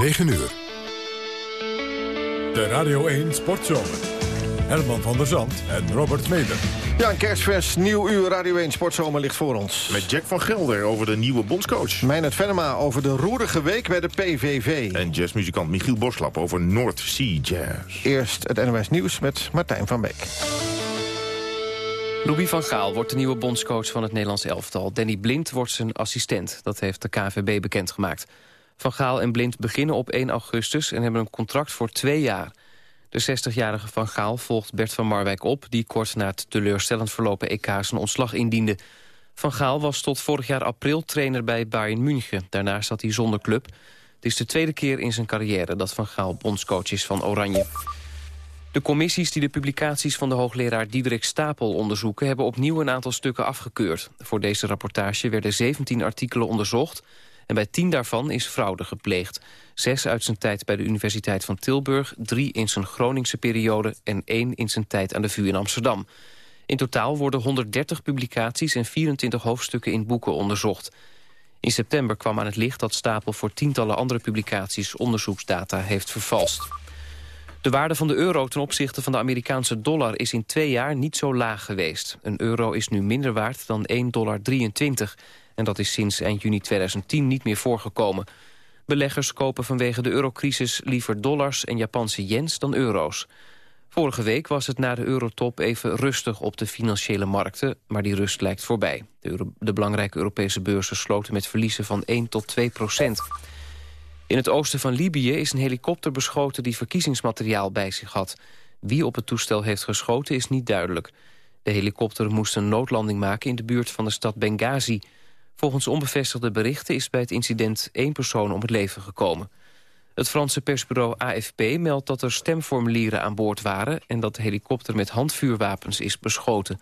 9 uur. De Radio 1 Sportzomer. Herman van der Zand en Robert Meder. Ja, een kerstvers nieuw uur Radio 1 Sportzomer ligt voor ons. Met Jack van Gelder over de nieuwe bondscoach. Meijnerd Venema over de roerige week bij de PVV. En jazzmuzikant Michiel Boslap over North Sea Jazz. Eerst het NOS Nieuws met Martijn van Beek. Louis van Gaal wordt de nieuwe bondscoach van het Nederlands elftal. Danny Blind wordt zijn assistent. Dat heeft de KVB bekendgemaakt. Van Gaal en Blind beginnen op 1 augustus en hebben een contract voor twee jaar. De 60-jarige Van Gaal volgt Bert van Marwijk op... die kort na het teleurstellend verlopen EK zijn ontslag indiende. Van Gaal was tot vorig jaar april trainer bij Bayern München. Daarna zat hij zonder club. Het is de tweede keer in zijn carrière dat Van Gaal bondscoach is van Oranje. De commissies die de publicaties van de hoogleraar Diederik Stapel onderzoeken... hebben opnieuw een aantal stukken afgekeurd. Voor deze rapportage werden 17 artikelen onderzocht... en bij 10 daarvan is fraude gepleegd. Zes uit zijn tijd bij de Universiteit van Tilburg... drie in zijn Groningse periode en één in zijn tijd aan de VU in Amsterdam. In totaal worden 130 publicaties en 24 hoofdstukken in boeken onderzocht. In september kwam aan het licht dat Stapel voor tientallen andere publicaties... onderzoeksdata heeft vervalst. De waarde van de euro ten opzichte van de Amerikaanse dollar is in twee jaar niet zo laag geweest. Een euro is nu minder waard dan 1,23 dollar. En dat is sinds eind juni 2010 niet meer voorgekomen. Beleggers kopen vanwege de eurocrisis liever dollars en Japanse yens dan euro's. Vorige week was het na de eurotop even rustig op de financiële markten... maar die rust lijkt voorbij. De, belangrijke Europese beurzen sloten met verliezen van 1 tot 2 procent. In het oosten van Libië is een helikopter beschoten die verkiezingsmateriaal bij zich had. Wie op het toestel heeft geschoten is niet duidelijk. De helikopter moest een noodlanding maken in de buurt van de stad Benghazi. Volgens onbevestigde berichten is bij het incident één persoon om het leven gekomen. Het Franse persbureau AFP meldt dat er stemformulieren aan boord waren... en dat de helikopter met handvuurwapens is beschoten.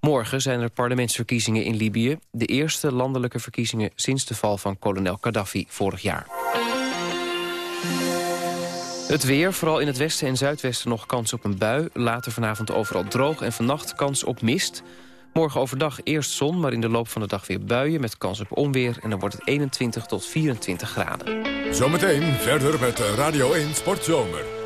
Morgen zijn er parlementsverkiezingen in Libië... de eerste landelijke verkiezingen sinds de val van kolonel Gaddafi vorig jaar. Het weer, vooral in het westen en zuidwesten nog kans op een bui. Later vanavond overal droog en vannacht kans op mist. Morgen overdag eerst zon, maar in de loop van de dag weer buien... met kans op onweer en dan wordt het 21 tot 24 graden. Zometeen verder met Radio 1 Sportzomer.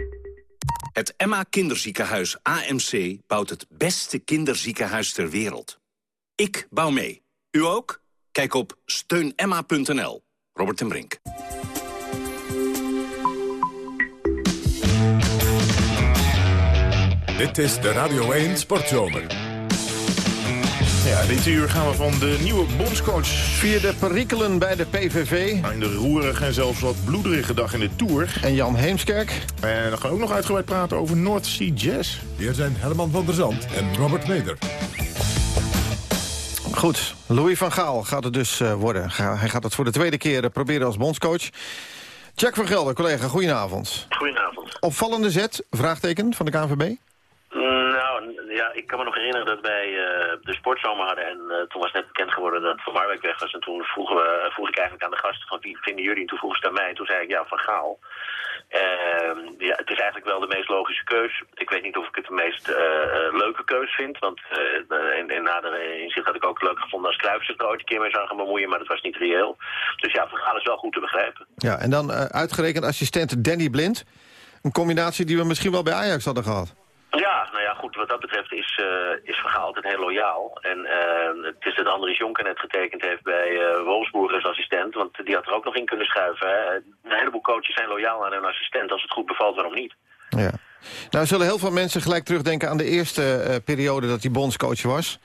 Het Emma Kinderziekenhuis AMC bouwt het beste kinderziekenhuis ter wereld. Ik bouw mee. U ook? Kijk op steunemma.nl. Robert ten Brink. Dit is de Radio 1 Sportzomer. Ja, dit uur gaan we van de nieuwe bondscoach... Via de perikelen bij de PVV. aan de roerige en zelfs wat bloederige dag in de Tour. En Jan Heemskerk. En dan gaan we ook nog uitgebreid praten over North Sea Jazz. Hier zijn Herman van der Zand en Robert Meder. Goed, Louis van Gaal gaat het dus uh, worden. Hij gaat het voor de tweede keer uh, proberen als bondscoach. Jack van Gelder, collega, goedenavond. Goedenavond. Opvallende zet, vraagteken, van de KNVB? Ik kan me nog herinneren dat wij uh, de sportzomer hadden en uh, toen was net bekend geworden dat Van Marwijk weg was. En toen vroegen we, vroeg ik eigenlijk aan de gasten van wie vinden jullie en toen vroegen ze aan mij en toen zei ik ja, Van Gaal. Uh, ja, het is eigenlijk wel de meest logische keus. Ik weet niet of ik het de meest leuke keus vind. Want in, in nader inzicht had ik ook leuk gevonden als zich er ooit een keer mee zou gaan bemoeien. Maar dat was niet reëel. Dus ja, Van Gaal is wel goed te begrijpen. Ja, en dan uitgerekend assistent Danny Blind. Een combinatie die we misschien wel bij Ajax hadden gehad. Ja, nou ja, goed, wat dat betreft is, uh, is Vergaal altijd heel loyaal. En uh, het is dat Andries Jonker net getekend heeft bij uh, Wolfsburg als assistent, want die had er ook nog in kunnen schuiven. Hè. Een heleboel coaches zijn loyaal aan hun assistent. Als het goed bevalt, waarom niet? Ja. Nou zullen heel veel mensen gelijk terugdenken aan de eerste periode dat hij bondscoach was.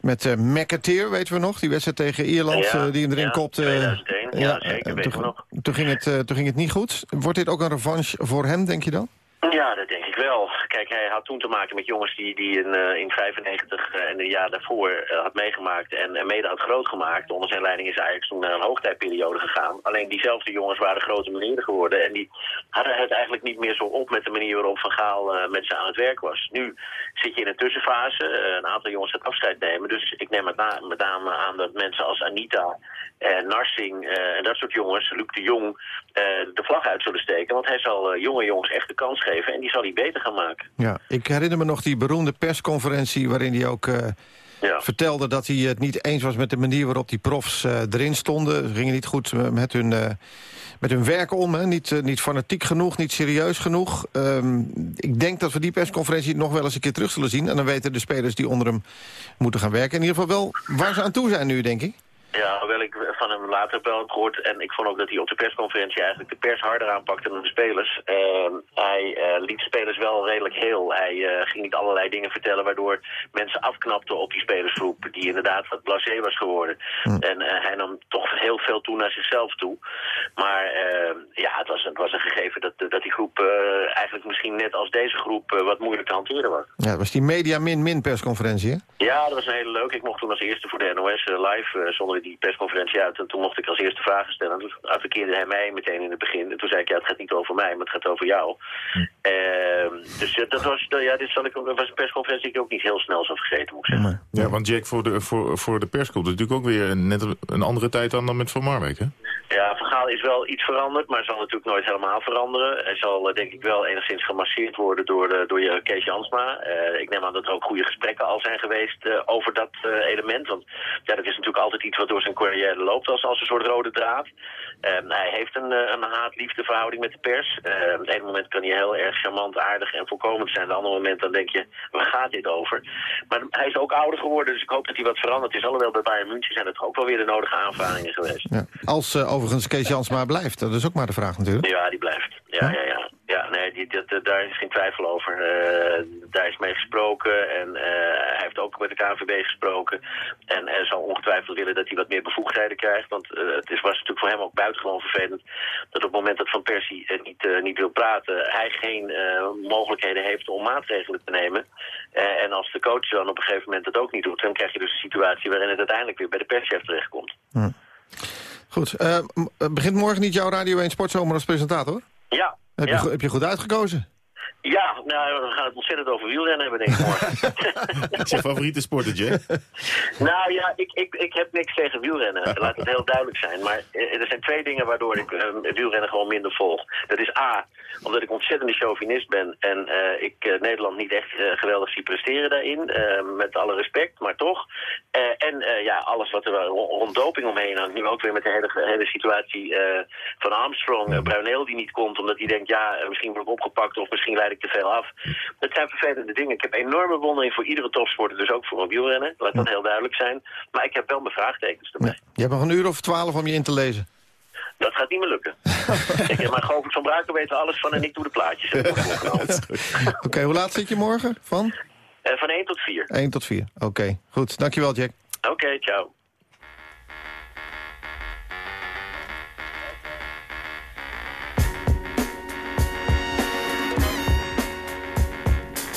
Met uh, McAteer, weten we nog, die wedstrijd tegen Ierland ja, die hem erin ja, kopte. 2001, ja, zeker, weten we nog. Toen ging, het, toen ging het niet goed. Wordt dit ook een revanche voor hem, denk je dan? Ja, dat denk ik wel. Kijk, hij had toen te maken met jongens die, die in, uh, in 95 uh, en een jaar daarvoor uh, had meegemaakt en, mede had groot gemaakt. Onder zijn leiding is Ajax toen naar een hoogtijdperiode gegaan. Alleen diezelfde jongens waren grote meneeren geworden en die hadden het eigenlijk niet meer zo op met de manier waarop Van Gaal met ze aan het werk was. Nu zit je in een tussenfase, een aantal jongens het afscheid nemen. Dus ik neem na, met name aan dat mensen als Anita Narsing en dat soort jongens, Luc de Jong, de vlag uit zullen steken. Want hij zal jonge jongens echt de kans geven en die zal hij beter gaan maken. Ja, ik herinner me nog die beroemde persconferentie... waarin hij ook ja. vertelde dat hij het niet eens was met de manier waarop die profs uh, erin stonden. Ze gingen niet goed met hun, uh, met hun werk om, hè? Niet, niet fanatiek genoeg, niet serieus genoeg. Um, ik denk dat we die persconferentie nog wel eens een keer terug zullen zien. En dan weten de spelers die onder hem moeten gaan werken... in ieder geval wel waar ze aan toe zijn nu, denk ik. Ja, hoewel ik van hem later heb wel gehoord. En ik vond ook dat hij op de persconferentie eigenlijk de pers harder aanpakte dan de spelers. Uh, hij uh, liet spelers wel redelijk heel. Hij uh, ging niet allerlei dingen vertellen waardoor mensen afknapten op die spelersgroep. Die inderdaad wat blasé was geworden. Hm. En uh, hij nam toch heel veel toe naar zichzelf toe. Maar ehm, ja, het was, het was een gegeven dat, dat die groep eigenlijk misschien net als deze groep wat moeilijk te hanteren was. Ja, dat was die media min-min persconferentie hè? Ja, dat was een hele leuke. Ik mocht toen als eerste voor de NOS live zonder die persconferentie uit. En toen mocht ik als eerste vragen stellen. En toen advoceerde hij mij meteen in het begin. En toen zei ik, ja, het gaat niet over mij, maar het gaat over jou. Hm. Uh, dus dat was, ja, dit zal ik, dat was een persconferentie die ik ook niet heel snel zou vergeten, moet ik zeggen. Ja, want Jack, voor de, voor, voor de pers komt het natuurlijk ook weer een, net een andere tijd dan, dan met Van Marwijk, hè? Ja, Is wel iets veranderd, maar zal natuurlijk nooit helemaal veranderen. Hij zal denk ik wel enigszins gemasseerd worden door, de, door je Kees Jansma. Uh, ik neem aan dat er ook goede gesprekken al zijn geweest over dat element. Want ja, dat is natuurlijk altijd iets wat door zijn carrière loopt als, als een soort rode draad. hij heeft een, een haat-liefde verhouding met de pers. op het ene moment kan hij heel erg charmant, aardig en voorkomend zijn. Op het andere moment dan denk je, waar gaat dit over? Maar hij is ook ouder geworden, dus ik hoop dat hij wat veranderd is. Alhoewel bij Bayern München zijn het ook wel weer de nodige aanvaringen geweest. Ja. Als overigens Kees Jansma blijft, dat is ook maar de vraag natuurlijk. Ja, die blijft. Ja, ja, ja. Ja, nee, die, dat, daar is geen twijfel over. Uh, daar is mee gesproken en uh, hij heeft ook met de KNVB gesproken. En hij zal ongetwijfeld willen dat hij wat meer bevoegdheden krijgt. Want uh, het is, was natuurlijk voor hem ook buitengewoon vervelend... dat op het moment dat Van Persie niet, niet wil praten... hij geen mogelijkheden heeft om maatregelen te nemen. en als de coach dan op een gegeven moment dat ook niet doet... dan krijg je dus een situatie waarin het uiteindelijk weer bij de perschef terechtkomt. Hm. Goed. begint morgen niet jouw Radio 1 Sportzomer als presentator? Ja, heb, ja. Je, heb je goed uitgekozen? Ja, nou, we gaan het ontzettend over wielrennen hebben, denk ik morgen. Is je favoriete sporter, Jack? nou ja, ik, ik, ik heb niks tegen wielrennen. Laat het heel duidelijk zijn. Maar er zijn twee dingen waardoor ik uh, wielrennen gewoon minder volg. Dat is A, omdat ik ontzettende chauvinist ben en uh, ik uh, Nederland niet echt geweldig zie presteren daarin. met alle respect, maar toch. en ja, alles wat er rond doping omheen hangt. Nu ook weer met de hele, hele situatie van Armstrong. Bruineel die niet komt omdat hij denkt, ja, misschien word ik opgepakt of misschien leid ik te veel af. Dat zijn vervelende dingen. Ik heb enorme bewondering voor iedere topsporter, dus ook voor een wielrennen. Laat dat heel duidelijk zijn. Maar ik heb wel mijn vraagtekens erbij. Je hebt nog een uur of twaalf om je in te lezen. Dat gaat niet meer lukken. ik, maar Govert van Braken weet er alles van en ik doe de plaatjes. Oké, okay, hoe laat zit je morgen? Van? Uh, van 1 tot 4. 1 tot 4, oké. Okay. Goed, dankjewel Jack. Oké, okay, ciao.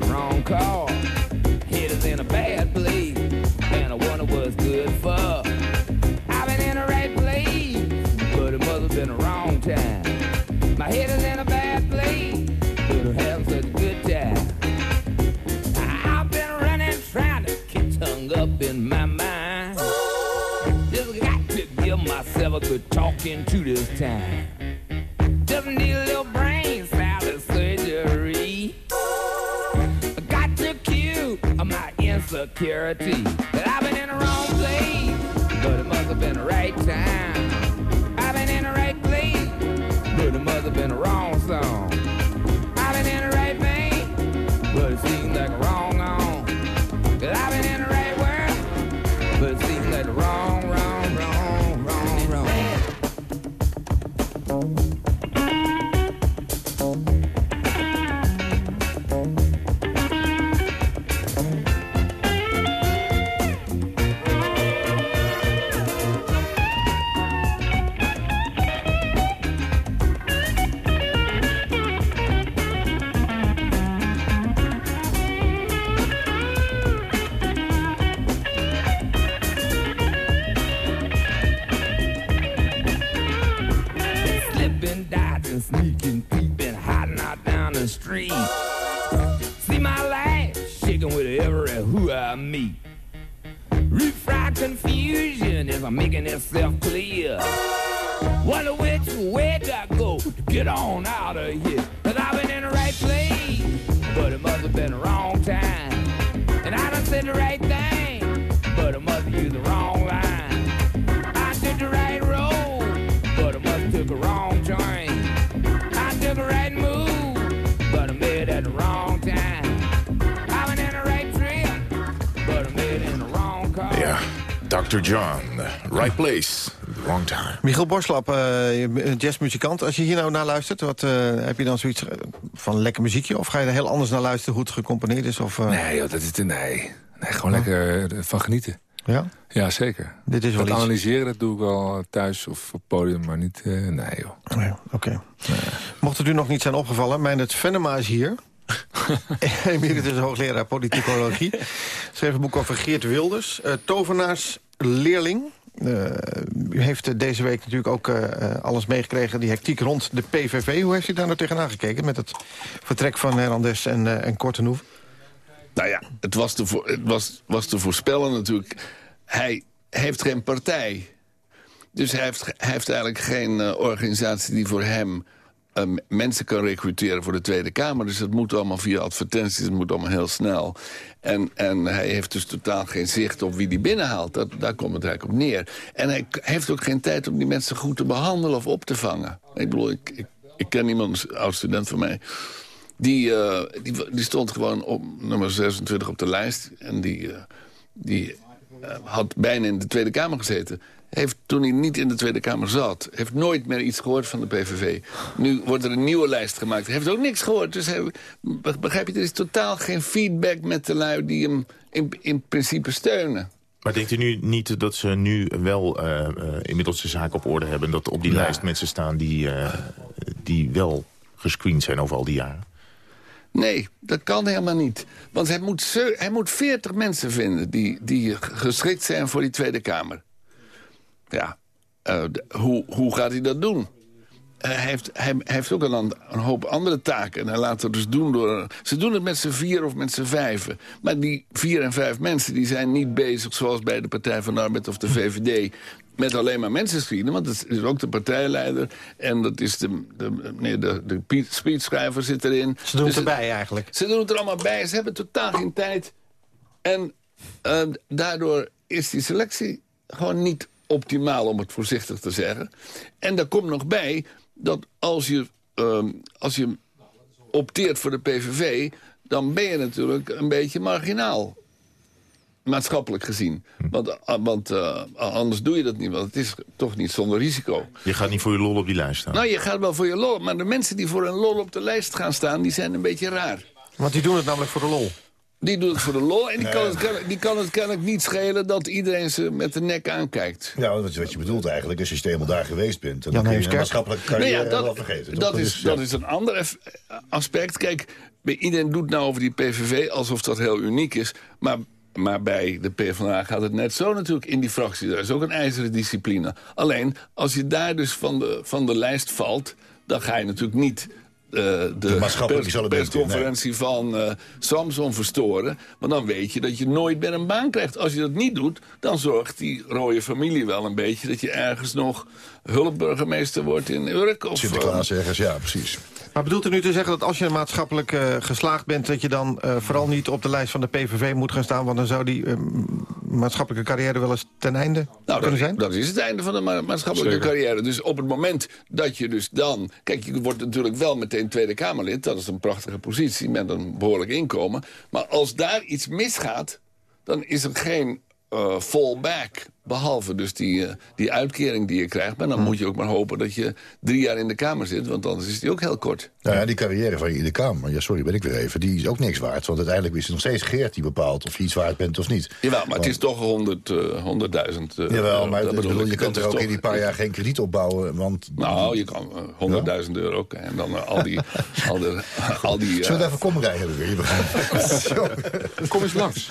the wrong call. Hit us in a bad place, and I wonder what's good for. I've been in the right place, but it must have been the wrong time. My head is in a bad place, but I'm having such a good time. I've been running, trying to keep tongue up in my mind. Just got to give myself a good talking to this time. purity. I've been Michiel Borslap, uh, jazzmuzikant. Als je hier nou naar luistert, wat, uh, heb je dan zoiets van lekker muziekje? Of ga je er heel anders naar luisteren hoe het gecomponeerd is? Of, uh... Nee, joh, dat is, nee. nee, gewoon lekker van genieten. Ja? Ja, zeker. Dit is wel dat iets... analyseren dat doe ik wel thuis of op podium, maar niet... nee, joh. Nee, Oké. Okay. Nee. Mocht het u nog niet zijn opgevallen, mijn het Venema is hier... Emeritus hoogleraar politicologie. Schreef een boek over Geert Wilders. Uh, tovenaarsleerling. Uh, u heeft deze week natuurlijk ook uh, alles meegekregen... die hectiek rond de PVV. Hoe heeft u daar nou tegenaan gekeken... met het vertrek van Hernandez en, uh, en? Nou ja, het was te, het was, was te voorspellen natuurlijk. Hij heeft geen partij. Dus hij heeft, hij heeft eigenlijk geen organisatie die voor hem uh, mensen kan recruteren voor de Tweede Kamer. Dus dat moet allemaal via advertenties, het moet allemaal heel snel. En, en hij heeft dus totaal geen zicht op wie die binnenhaalt. Dat, daar komt het eigenlijk op neer. En hij heeft ook geen tijd om die mensen goed te behandelen of op te vangen. Ik bedoel, ik, ik, ken iemand, een oud-student van mij... Die, uh, die, die, stond gewoon op nummer 26 op de lijst. En die, uh, die had bijna in de Tweede Kamer gezeten heeft toen hij niet in de Tweede Kamer zat... heeft nooit meer iets gehoord van de PVV. Nu wordt er een nieuwe lijst gemaakt. Hij heeft ook niks gehoord. Dus hij, begrijp je, er is totaal geen feedback met de lui... die hem in, in principe steunen. Maar denkt u nu niet dat ze nu wel uh, uh, inmiddels de zaak op orde hebben... dat op die ja. lijst mensen staan die, uh, die wel gescreend zijn over al die jaren? Nee, dat kan helemaal niet. Want hij moet, hij moet 40 mensen vinden die, die geschikt zijn voor die Tweede Kamer ja, uh, hoe, hoe gaat hij dat doen? Hij heeft, hij, heeft ook een, een, hoop andere taken. En hij laat het dus doen door... Ze doen het met z'n vier of met z'n vijven. Maar die vier en vijf mensen die zijn niet bezig... zoals bij de Partij van de Arbeid of de VVD... met alleen maar mensen screenen. Want dat is ook de partijleider. En dat is de, de, nee, de, de speechschrijver zit erin. Ze doen dus het erbij eigenlijk. Ze doen het er allemaal bij. Ze hebben totaal geen tijd. En uh, daardoor is die selectie gewoon niet optimaal, om het voorzichtig te zeggen. En daar komt nog bij dat als je, uh, als je opteert voor de PVV... dan ben je natuurlijk een beetje marginaal. Maatschappelijk gezien. Want, uh, want uh, anders doe je dat niet, want het is toch niet zonder risico. Je gaat niet voor je lol op die lijst staan? Nou, je gaat wel voor je lol, maar de mensen die voor een lol op de lijst gaan staan... die zijn een beetje raar. Want die doen het namelijk voor de lol. Die doet het voor de lol en die, kan het, die kan het kennelijk niet schelen... dat iedereen ze met de nek aankijkt. Ja, wat, wat je bedoelt eigenlijk, als je eenmaal daar geweest bent... dan kun je een maatschappelijke carrière ja, dat, wel vergeten. Dat, dat, is, dat is een ander aspect. Kijk, iedereen doet nou over die PVV alsof dat heel uniek is... maar maar bij de PvdA gaat het net zo natuurlijk in die fractie. Er is ook een ijzeren discipline. Alleen, als je daar dus van de, van de lijst valt... dan ga je natuurlijk niet uh, de, de persconferentie nee. van uh, Samson verstoren. Want dan weet je dat je nooit meer een baan krijgt. Als je dat niet doet, dan zorgt die rode familie wel een beetje... dat je ergens nog hulpburgemeester wordt in Urk. Of, Sinterklaas ergens, ja, precies. Maar bedoelt u nu te zeggen dat als je maatschappelijk uh, geslaagd bent... dat je dan uh, vooral niet op de lijst van de PVV moet gaan staan... want dan zou die uh, maatschappelijke carrière wel eens ten einde nou, kunnen zijn? Dat is het einde van de ma maatschappelijke Zeker. carrière. Dus op het moment dat je dus dan... Kijk, je wordt natuurlijk wel meteen Tweede Kamerlid. Dat is een prachtige positie met een behoorlijk inkomen. Maar als daar iets misgaat, dan is er geen fallback Behalve dus die, die uitkering die je krijgt. Maar dan moet je ook maar hopen dat je drie jaar in de Kamer zit. Want anders is die ook heel kort. Nou ja, die carrière van je in de Kamer, ja, sorry, ben ik weer even... die is ook niks waard. Want uiteindelijk is het nog steeds Geert die bepaalt of je iets waard bent of niet. Jawel, maar het is toch 100, uh, 100.000 uh, Jawel, maar bedoel, je kunt er ook in die paar jaar geen krediet opbouwen. Want... Nou, je kan uh, 100.000 ja? euro ook. En dan al die... al de, al die Zullen we even komrij hebben weer? Kom eens langs.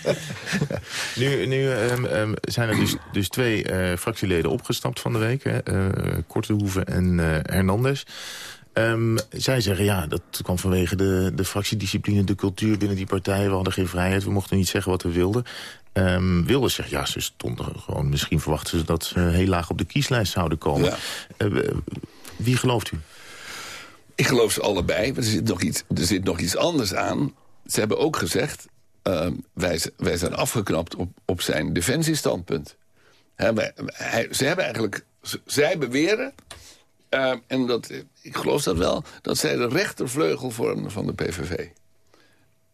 nu nu um, um, zijn er dus, dus twee uh, fractieleden opgestapt van de week. Hè? Uh, Kortehoeven en uh, Hernandez. Um, zij zeggen, ja, dat kwam vanwege de, de fractiediscipline, de cultuur binnen die partij. We hadden geen vrijheid, we mochten niet zeggen wat we wilden. Um, Wilders zegt, ja, ze stonden gewoon... misschien verwachten ze dat ze heel laag op de kieslijst zouden komen. Ja. Uh, wie gelooft u? Ik geloof ze allebei, maar er zit nog iets, er zit nog iets anders aan. Ze hebben ook gezegd, uh, wij, wij zijn afgeknapt op, op zijn defensiestandpunt. He, hij, ze hebben eigenlijk, zij beweren, uh, en dat, ik geloof dat wel... dat zij de rechtervleugel vormen van de PVV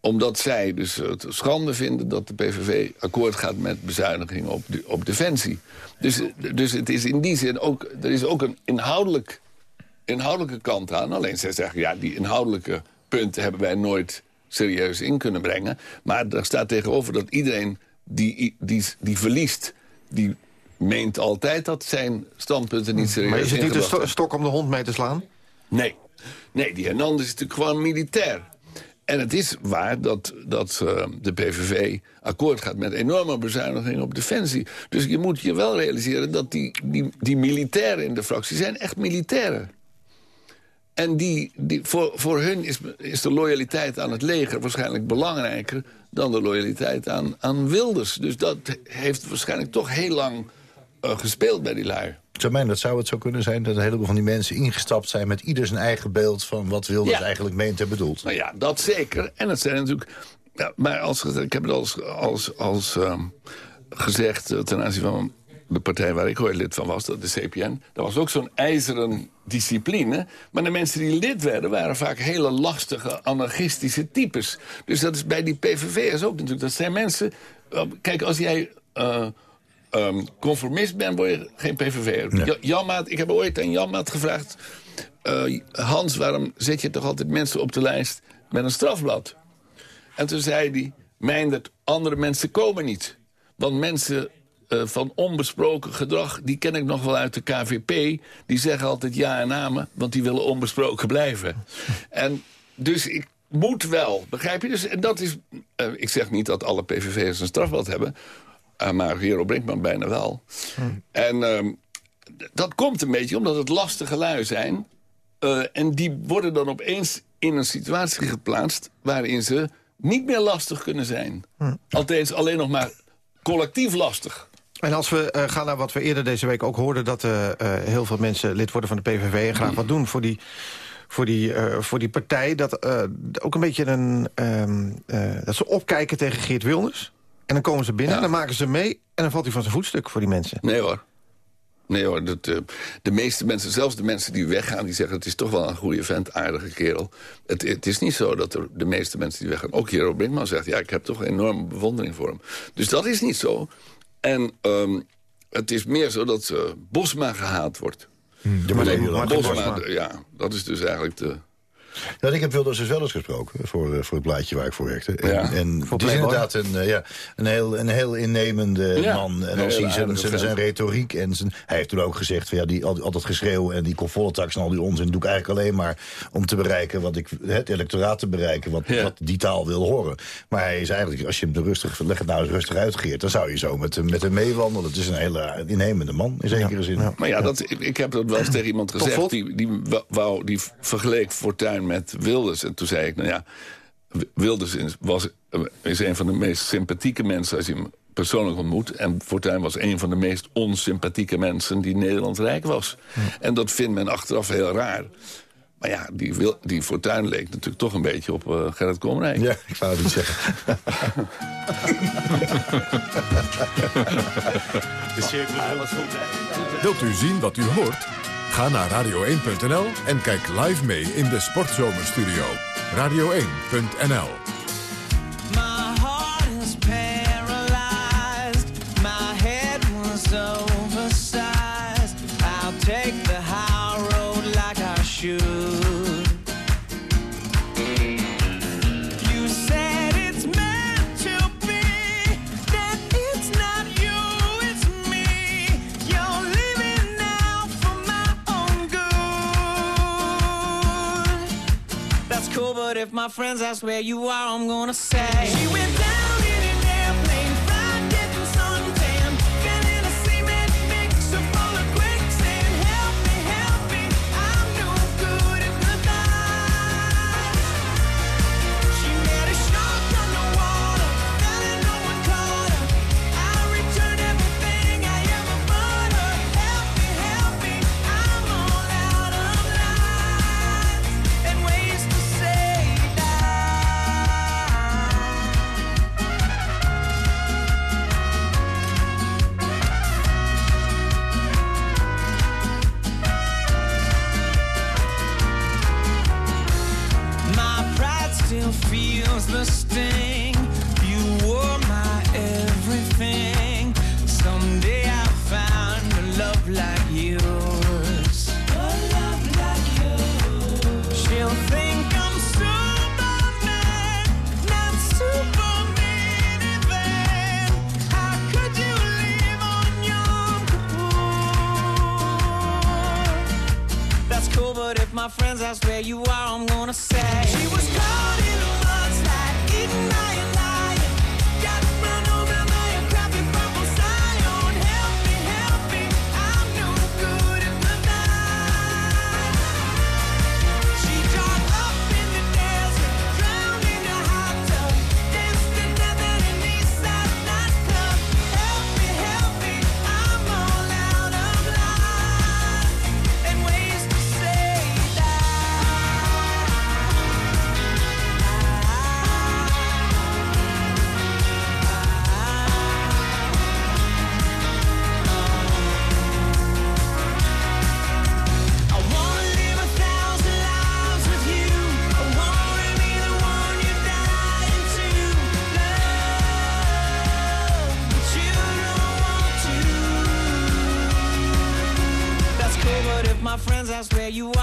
omdat zij dus het schande vinden dat de PVV akkoord gaat met bezuinigingen op, op defensie. Dus, dus het is in die zin ook, er is ook een inhoudelijk, inhoudelijke kant aan. Alleen zij zeggen, ja, die inhoudelijke punten hebben wij nooit serieus in kunnen brengen. Maar er staat tegenover dat iedereen die, die, die verliest... die meent altijd dat zijn standpunten niet serieus Maar is het niet een sto stok om de hond mee te slaan? Nee. Nee, die Hernandez is natuurlijk gewoon militair. En het is waar dat, dat uh, de PVV akkoord gaat met enorme bezuinigingen op defensie. Dus je moet je wel realiseren dat die, die, die militairen in de fractie zijn echt militairen. En die, die, voor, voor hun is, is de loyaliteit aan het leger waarschijnlijk belangrijker... dan de loyaliteit aan, aan Wilders. Dus dat heeft waarschijnlijk toch heel lang uh, gespeeld bij die lui. Termijn, dat zou het zo kunnen zijn dat een heleboel van die mensen ingestapt zijn... met ieder zijn eigen beeld van wat Wilders ja. eigenlijk meent en bedoelt. Nou ja, dat zeker. En het zijn natuurlijk... Ja, maar als, ik heb het als, als, als um, gezegd uh, ten aanzien van de partij waar ik ooit lid van was, de CPN... dat was ook zo'n ijzeren discipline. Maar de mensen die lid werden, waren vaak hele lastige, anarchistische types. Dus dat is bij die PVV'ers ook natuurlijk. Dat zijn mensen... Uh, kijk, als jij... Uh, um, conformist bent, word je geen PVV'er. Ja. Janmaat, ik heb ooit aan Janmaat gevraagd... Uh, Hans, waarom zet je toch altijd mensen op de lijst met een strafblad? En toen zei hij, Meindert, andere mensen komen niet. Want mensen uh, van onbesproken gedrag, die ken ik nog wel uit de KVP. Die zeggen altijd ja en amen, want die willen onbesproken blijven. en dus ik moet wel, begrijp je? Dus, en dat is, uh, ik zeg niet dat alle PVV'ers een strafblad hebben... Uh, maar Hero Brinkman bijna wel. Hmm. En uh, dat komt een beetje omdat het lastige lui zijn. En die worden dan opeens in een situatie geplaatst... waarin ze niet meer lastig kunnen zijn. Hmm. Althans, alleen nog maar collectief lastig. En als we uh, gaan naar wat we eerder deze week ook hoorden... dat uh, heel veel mensen lid worden van de PVV... en graag wat doen voor die, voor die, voor die partij... dat ook een beetje een... Um, dat ze opkijken tegen Geert Wilders... En dan komen ze binnen, ja. dan maken ze mee... en dan valt hij van zijn voetstuk voor die mensen. Nee hoor. Nee hoor, dat, de meeste mensen, zelfs de mensen die weggaan... die zeggen het is toch wel een goede vent, aardige kerel. Het, het is niet zo dat er de meeste mensen die weggaan... ook Jero Brinkman zegt, ja, ik heb toch een enorme bewondering voor hem. Dus dat is niet zo. En um, het is meer zo dat uh, Bosma gehaat wordt. Hmm, Bosma, Bosma, ja, dat is dus eigenlijk de... Nou, ik heb Wilders dus wel eens gesproken voor, uh, voor het blaadje waar ik voor werkte. En, ja. en het is inderdaad een, uh, ja, een, heel, een heel innemende ja. man. En als hij zijn, zijn, zijn retoriek en zijn... Hij heeft toen ook gezegd, van, ja, die, al, al dat geschreeuw en die tax en al die onzin... doe ik eigenlijk alleen maar om te bereiken wat ik... het electoraat te bereiken, wat, ja. wat die taal wil horen. Maar hij is eigenlijk, als je hem rustig, leg het nou eens rustig uitgeert... dan zou je zo met, met hem meewandelen. Het is een hele innemende man, in zekere zin. Maar ja, dat, ik heb dat wel eens tegen iemand gezegd... die, die, wou, die vergeleek Fortuyn met Wilders. En toen zei ik, nou ja, Wilders was, is een van de meest sympathieke mensen... als je hem persoonlijk ontmoet. En Fortuyn was een van de meest onsympathieke mensen... die Nederland rijk was. Hm. En dat vindt men achteraf heel raar. Maar ja, die, wil, die Fortuyn leek natuurlijk toch een beetje op uh, Gerrit Komrijk. Ja, ik wou het niet zeggen. de cirkel was goed. Wilt u zien wat u hoort? Ga naar radio1.nl en kijk live mee in de Sportzomerstudio. Radio1.nl but if my friends ask where you are, I'm gonna say. She went down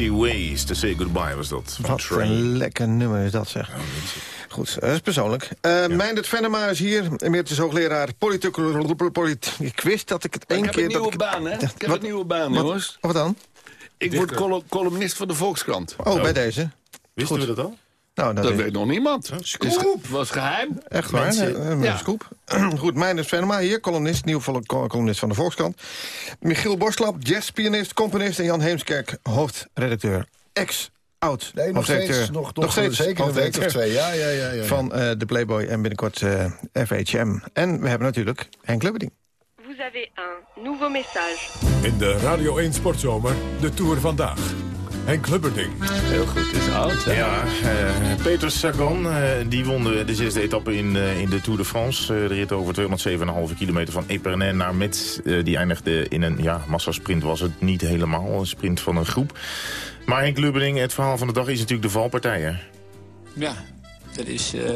50 Ways to Say Goodbye was dat. van Wat Trey. een lekker nummer is dat, zeg. Goed, dat is persoonlijk. Uh, Meindert Venema is hier, emeritus hoogleraar politicologie. Ik wist dat ik het één Ik heb keer... een nieuwe baan, hè? Ik heb Wat- een nieuwe baan, wat- jongens. Wat dan? Ik word col- columnist van de Volkskrant. Oh, bij deze. Wisten Goed. we dat al? Nou, dat, Dat is weet nog niemand. Scoop. was geheim. echt waar. Eh, Ja. Scoop. Goed, Meindert Venema hier, columnist, nieuw columnist van de Volkskrant. Michiel Borslap, jazzpianist, componist... en Jan Heemskerk, hoofdredacteur, ex-oud Nee, nog steeds. Nog, nog zeker een week of twee. Ja, ja, ja. ja. Van eh, de Playboy en binnenkort eh, FHM. En we hebben natuurlijk Henk Lubberding. Vous avez un nouveau message. In de Radio 1 Sportzomer, de Tour vandaag. Henk Lubberding. Heel goed, is oud. hè? Ja, eh, Peter Sagan eh, die won de, de zesde etappe in, eh, in de Tour de France. Eh, de rit over 207,5 kilometer van Epernay naar Metz. Eh, die eindigde in een ja, massasprint was het niet helemaal. Een sprint van een groep. Maar Henk Lubberding, het verhaal van de dag is natuurlijk de valpartij. hè? Ja, dat is eh,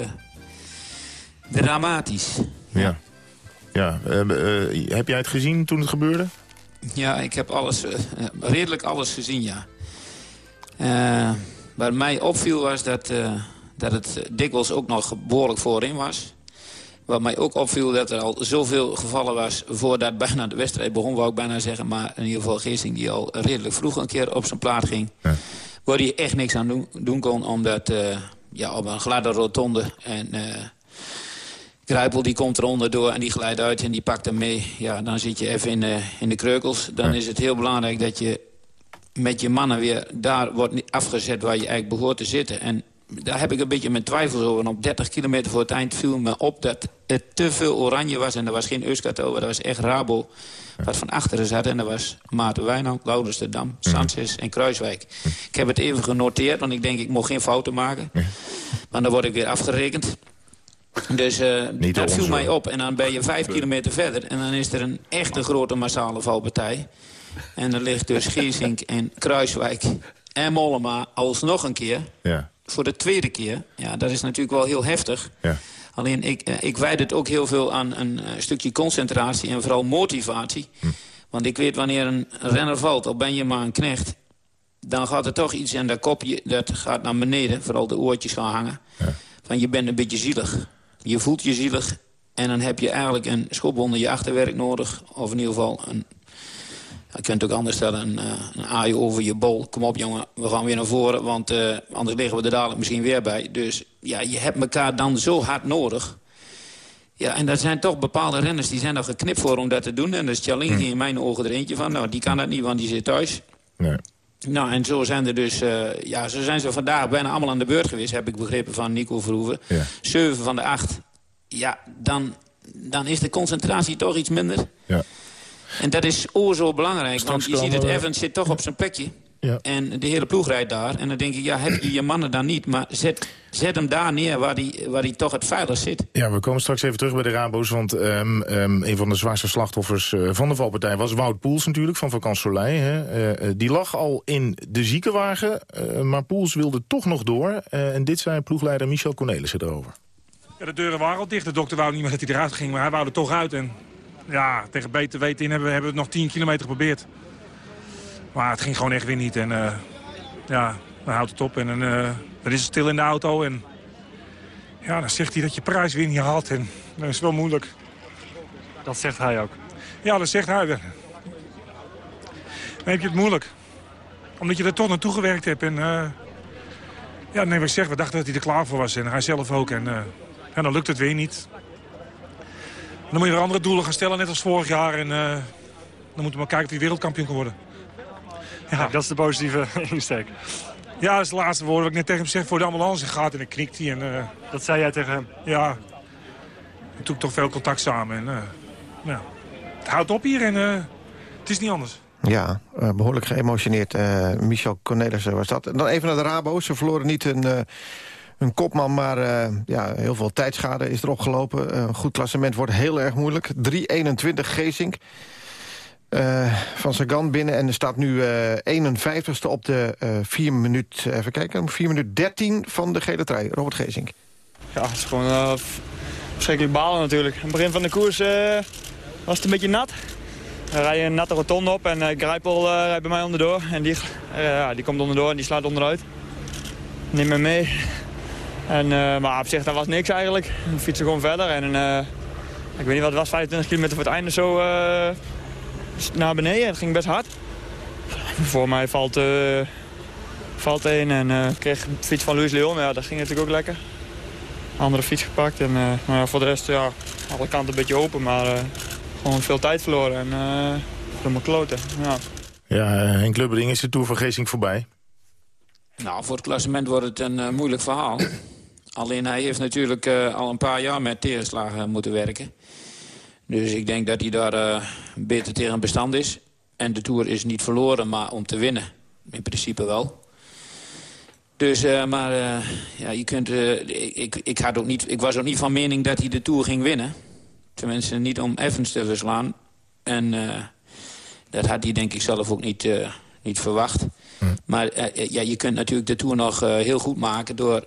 dramatisch. Ja. ja heb jij het gezien toen het gebeurde? Ja, ik heb alles, redelijk alles gezien, ja. Eh, waar mij opviel was dat, eh, dat het dikwijls ook nog behoorlijk voorin was. Wat mij ook opviel dat er al zoveel gevallen was... voordat bijna de wedstrijd begon, wou ik bijna zeggen. Maar in ieder geval Geesing die al redelijk vroeg een keer op zijn plaat ging. Ja. Waar hij echt niks aan doen, doen kon, omdat uh, ja, op een gladde rotonde... en uh, Grijpel die komt eronder door en die glijdt uit en die pakt hem mee. Ja, dan zit je even in de, in de kreukels. Dan is het heel belangrijk dat je met je mannen weer daar wordt afgezet waar je eigenlijk behoort te zitten. En daar heb ik een beetje mijn twijfels over. En op 30 kilometer voor het eind viel me op dat het te veel oranje was. En er was geen Euskat over, dat was echt Rabo. Wat van achteren zat. En dat was Maarten Wijnand, Lauderstedam, Sanchez en Kruiswijk. Ik heb het even genoteerd, want ik denk ik mocht geen fouten maken. Want dan word ik weer afgerekend. Dus uh, dat viel mij op. En dan ben je vijf kilometer verder. En dan is er een echte grote massale valpartij. En er ligt dus Geesink en Kruiswijk en Mollema alsnog een keer. Ja. Voor de tweede keer. Ja, dat is natuurlijk wel heel heftig. Ja. Alleen ik, eh, ik wijd het ook heel veel aan een eh, stukje concentratie en vooral motivatie. Hm. Want ik weet wanneer een renner valt, al ben je maar een knecht... dan gaat er toch iets in dat kopje, dat gaat naar beneden. Vooral de oortjes gaan hangen. Ja. Van je bent een beetje zielig. Je voelt je zielig. En dan heb je eigenlijk een schop onder je achterwerk nodig. Of in ieder geval een je kunt het ook anders stellen, een, uh, een aai over je bol. Kom op jongen, we gaan weer naar voren, want uh, anders liggen we er dadelijk misschien weer bij. Dus ja, je hebt elkaar dan zo hard nodig. Ja, en er zijn toch bepaalde renners die zijn er geknipt voor om dat te doen. En dat is Tjalling hm. in mijn ogen er eentje van. Nou, die kan dat niet, want die zit thuis. Nee. Nou, en zo zijn er dus... Uh, ja, zo zijn ze vandaag bijna allemaal aan de beurt geweest... heb ik begrepen van Nico Verhoeven. Ja. Zeven van de acht. Ja, dan, dan is de concentratie toch iets minder. Ja. En dat is oor zo belangrijk, want je ziet het, Evans zit toch op zijn plekje. Ja. En de hele ploeg rijdt daar. En dan denk ik, ja, heb je je mannen dan niet? Maar zet, zet hem daar neer waar hij waar die toch het veiligst zit. Ja, we komen straks even terug bij de Rabo's. Want um, um, een van de zwaarste slachtoffers uh, van de valpartij was Wout Poels natuurlijk, van Vakant Soleil. Hè. Uh, die lag al in de ziekenwagen, uh, maar Poels wilde toch nog door. en dit zei ploegleider Michel Cornelissen erover. Ja, de deuren waren al dicht. De dokter wou niet meer dat hij eruit ging, maar hij wou er toch uit. En ja, tegen beter weten in hebben, hebben we het nog 10 kilometer geprobeerd. Maar het ging gewoon echt weer niet. En uh, ja, dan houdt het op. En uh, dan is het stil in de auto. En ja, dan zegt hij dat je prijs weer niet haalt. En dat is wel moeilijk. Dat zegt hij ook? Ja, dat zegt hij. Dan heb je het moeilijk. Omdat je er toch naartoe gewerkt hebt. En uh, ja, nee, wat ik zeg, we dachten dat hij er klaar voor was. En hij zelf ook. En, en dan lukt het weer niet. Dan moet je weer andere doelen gaan stellen, net als vorig jaar. En uh, dan moeten we maar kijken of hij wereldkampioen kan worden. Ja. dat is de positieve insteek. Ja, dat is de laatste woorden wat ik net tegen hem zeg. Voor de ambulance gaat en dan knikt hij. En, uh, dat zei jij tegen hem? Ja. En toen toch veel contact samen. En, uh, ja. Het houdt op hier en het is niet anders. Ja, behoorlijk geëmotioneerd. Michel Cornelissen was dat. En dan even naar de Rabo. Ze verloren niet een een kopman, maar uh, ja, heel veel tijdschade is er opgelopen. Uh, een goed klassement wordt heel erg moeilijk. 3.21 Geesink uh, van Sagan binnen. En er staat nu 51ste op de 4 minuut, even kijken, 4 minuut 13 van de gele trui. Robert Geesink. Ja, het is gewoon verschrikkelijk balen natuurlijk. In het begin van de koers was het een beetje nat. Dan rij je een natte rotonde op en uh, Grijpel rijdt bij mij onderdoor. En die, die komt onderdoor en die slaat onderuit. Neem me mee. En, uh, maar op zich, dat was niks eigenlijk. We fietsen gewoon verder. En uh, ik weet niet wat het was, 25 kilometer voor het einde zo uh, naar beneden. Het ging best hard. Voor mij valt, valt een en kreeg de fiets van Luis Leon. Ja, dat ging natuurlijk ook lekker. Andere fiets gepakt. En nou ja, voor de rest, ja, alle kanten een beetje open. Maar gewoon veel tijd verloren. En helemaal kloten. Ja, ja is de Tour van Geesink voorbij. Nou, voor het klassement wordt het een moeilijk verhaal. Alleen hij heeft natuurlijk uh, al een paar jaar met tegenslagen moeten werken. Dus ik denk dat hij daar uh, beter tegen bestand is. En de Tour is niet verloren, maar om te winnen. In principe wel. Dus, uh, maar ja, je kunt... ik, ik, had ook niet, ik was ook niet van mening dat hij de Tour ging winnen. Tenminste, niet om Evans te verslaan. En dat had hij denk ik zelf ook niet, niet verwacht. Hm. Maar ja, je kunt natuurlijk de Tour nog heel goed maken... door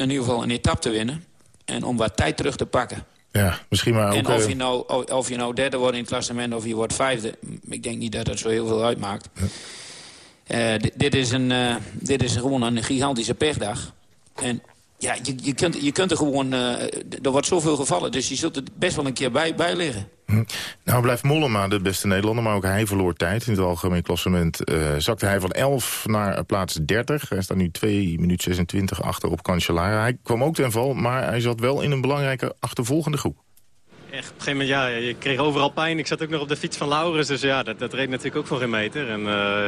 in ieder geval een etappe te winnen. En om wat tijd terug te pakken. Ja, misschien maar ook... En of je, nou, of je nou derde wordt in het klassement of je wordt vijfde... ik denk niet dat dat zo heel veel uitmaakt. Uh, dit, is een, uh, dit is gewoon een gigantische pechdag. En ja, je, je, kunt, je kunt er gewoon... Uh, er wordt zoveel gevallen, dus je zult er best wel een keer bij, bij liggen. Hm. Nou blijft Mollema de beste Nederlander, maar ook hij verloor tijd. In het algemeen klassement uh, zakte hij van 11 naar plaats 30. Hij staat nu 2 minuten 26 achter op Cancellara. Hij kwam ook ten val, maar hij zat wel in een belangrijke achtervolgende groep. Echt, op een gegeven moment, ja, je kreeg overal pijn. Ik zat ook nog op de fiets van Laurens, dus ja, dat, dat reed natuurlijk ook voor geen meter. En uh,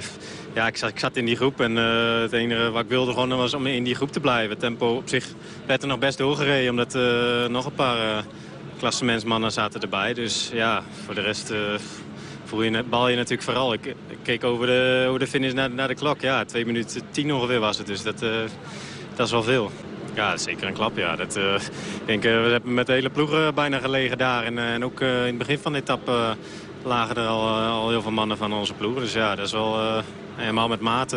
ja, ik zat, ik zat in die groep en uh, het enige wat ik wilde gewoon was om in die groep te blijven. Het tempo op zich werd er nog best doorgereden, omdat nog een paar klassementsmannen zaten erbij. Dus ja, voor de rest voel je, bal je natuurlijk vooral. Ik, keek over de, over de finish naar, naar de klok. Ja, twee minuten tien ongeveer was het, dus dat, dat is wel veel. Ja, zeker een klap. Ja. Dat, ik denk, we hebben met de hele ploeg bijna gelegen daar. En, en ook in het begin van de etappe lagen er al, al heel veel mannen van onze ploeg. Dus ja, dat is wel helemaal met Maat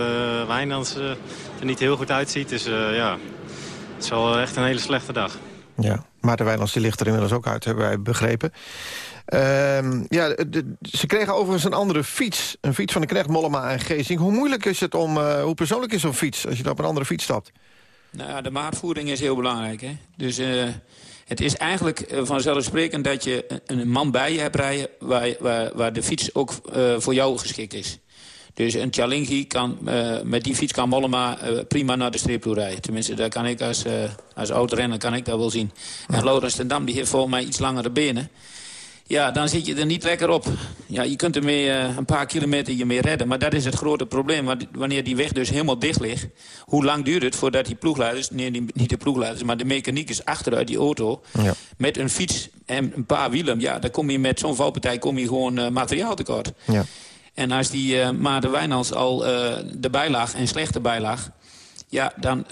Wijnands er niet heel goed uitziet. Dus ja, het is wel echt een hele slechte dag. Ja, Maarten Wijnands die ligt er inmiddels ook uit, hebben wij begrepen. Uh, ja, ze kregen overigens een andere fiets. Een fiets van de knecht Mollema en Geesink. Hoe moeilijk is het om, hoe persoonlijk is zo'n fiets als je op een andere fiets stapt? Nou ja, de maatvoering is heel belangrijk. Hè? Dus uh, het is eigenlijk uh, vanzelfsprekend dat je een man bij je hebt rijden... waar, waar, waar de fiets ook voor jou geschikt is. Dus een Chalingi kan, met die fiets kan Mollema prima naar de streep toe rijden. Tenminste, daar kan ik als, als oud-renner kan ik dat wel zien. En Laurens ten Dam die heeft volgens mij iets langere benen. Ja, dan zit je er niet lekker op. Ja, je kunt ermee uh, een paar kilometer je mee redden. Maar dat is het grote probleem. Wanneer die weg dus helemaal dicht ligt... hoe lang duurt het voordat die ploegleiders... nee, niet de ploegleiders, maar de mechaniekers achteruit die auto... Ja. met een fiets en een paar wielen... ja, dan kom je met zo'n valpartij kom je gewoon uh, materiaal tekort. Ja. En als die uh, Maarten Wijnands al de bijlaag en slechte bijlaag... ja, dan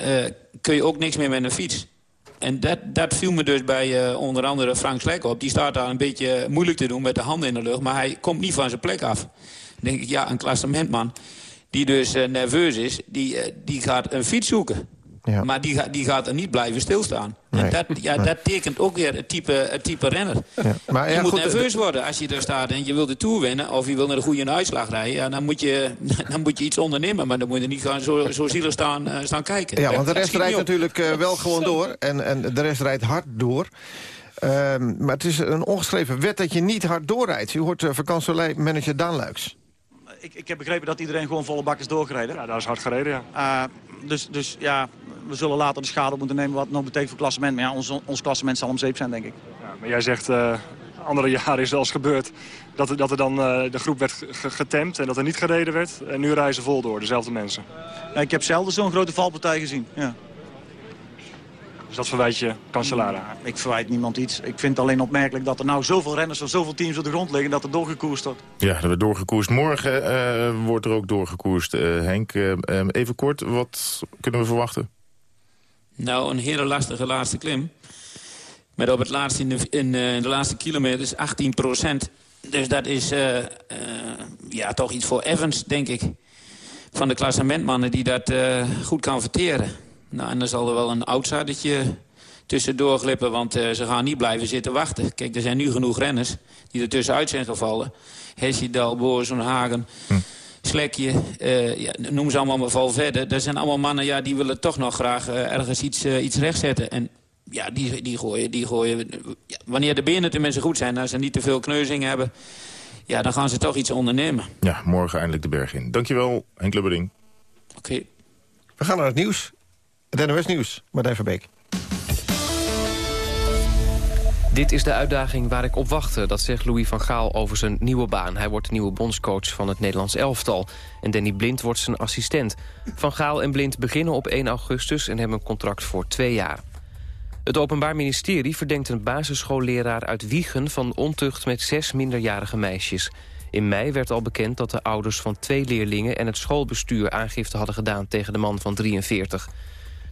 kun je ook niks meer met een fiets. En dat, dat viel me dus bij uh, onder andere Frank Slek op. Die staat daar een beetje moeilijk te doen met de handen in de lucht. Maar hij komt niet van zijn plek af. Dan denk ik, ja, een klassementman die dus uh, nerveus is... Die, uh, die gaat een fiets zoeken. Ja. Maar die, die gaat er niet blijven stilstaan. Nee. En dat, ja, dat tekent ook weer het type, het type renner. Ja. Maar, ja, je moet nerveus worden als je er staat en je wil de Tour winnen... of je wil naar een goede uitslag rijden. Ja, dan, moet je, dan moet je iets ondernemen. Maar dan moet je niet gaan zo, zo zielig staan, uh, staan kijken. Ja, want de rest rijdt natuurlijk uh, wel gewoon door. En, en de rest rijdt hard door. Um, maar het is een ongeschreven wet dat je niet hard doorrijdt. U hoort uh, vakantieleidmanager Daan Luiks. Ik, ik heb begrepen dat iedereen gewoon volle bak is doorgereden. Ja, dat is hard gereden, ja. dus, dus ja, we zullen later de schade moeten nemen wat het nog betekent voor klassement. Maar ja, ons, ons klassement zal om zeep zijn, denk ik. Ja, maar jij zegt, uh, andere jaren is wel eens gebeurd dat, er, dat er dan uh, de groep werd getemd en dat er niet gereden werd. En nu reizen vol door, dezelfde mensen. Ja, ik heb zelden zo'n grote valpartij gezien, ja. Dus dat verwijt je Cancellara? Ik verwijt niemand iets. Ik vind het alleen opmerkelijk dat er nou zoveel renners van zoveel teams op de grond liggen... dat er doorgekoerst wordt. Ja, er wordt doorgekoerst. Morgen uh, wordt er ook doorgekoerst, uh, Henk. Uh, even kort, wat kunnen we verwachten? Nou, een hele lastige laatste klim. Met op het laatste in de, in, uh, in de laatste kilometers 18 procent. Dus dat is uh, uh, ja, toch iets voor Evans, denk ik. Van de klassementmannen die dat goed kan verteren. Nou, en dan zal er wel een outsidertje tussendoor glippen, want ze gaan niet blijven zitten wachten. Kijk, er zijn nu genoeg renners die er tussenuit zijn gevallen. Hesjedal, Boris Hagen... Hm. Slekje, uh, ja, noem ze allemaal maar verder. Dat zijn allemaal mannen ja, die willen toch nog graag uh, ergens iets, uh, iets rechtzetten. En ja, die, die gooien. Die gooien ja, wanneer de benen tenminste goed zijn, als ze niet te veel kneuzing hebben... ja, dan gaan ze toch iets ondernemen. Ja, morgen eindelijk de berg in. Dankjewel, Henk Lubberding. Oké. Okay. We gaan naar het nieuws. Het NOS Nieuws, Martijn Verbeek. Dit is de uitdaging waar ik op wachtte, dat zegt Louis van Gaal over zijn nieuwe baan. Hij wordt nieuwe bondscoach van het Nederlands elftal. En Danny Blind wordt zijn assistent. Van Gaal en Blind beginnen op 1 augustus en hebben een contract voor twee jaar. Het Openbaar Ministerie verdenkt een basisschoolleraar uit Wiegen... van ontucht met zes minderjarige meisjes. In mei werd al bekend dat de ouders van twee leerlingen... en het schoolbestuur aangifte hadden gedaan tegen de man van 43.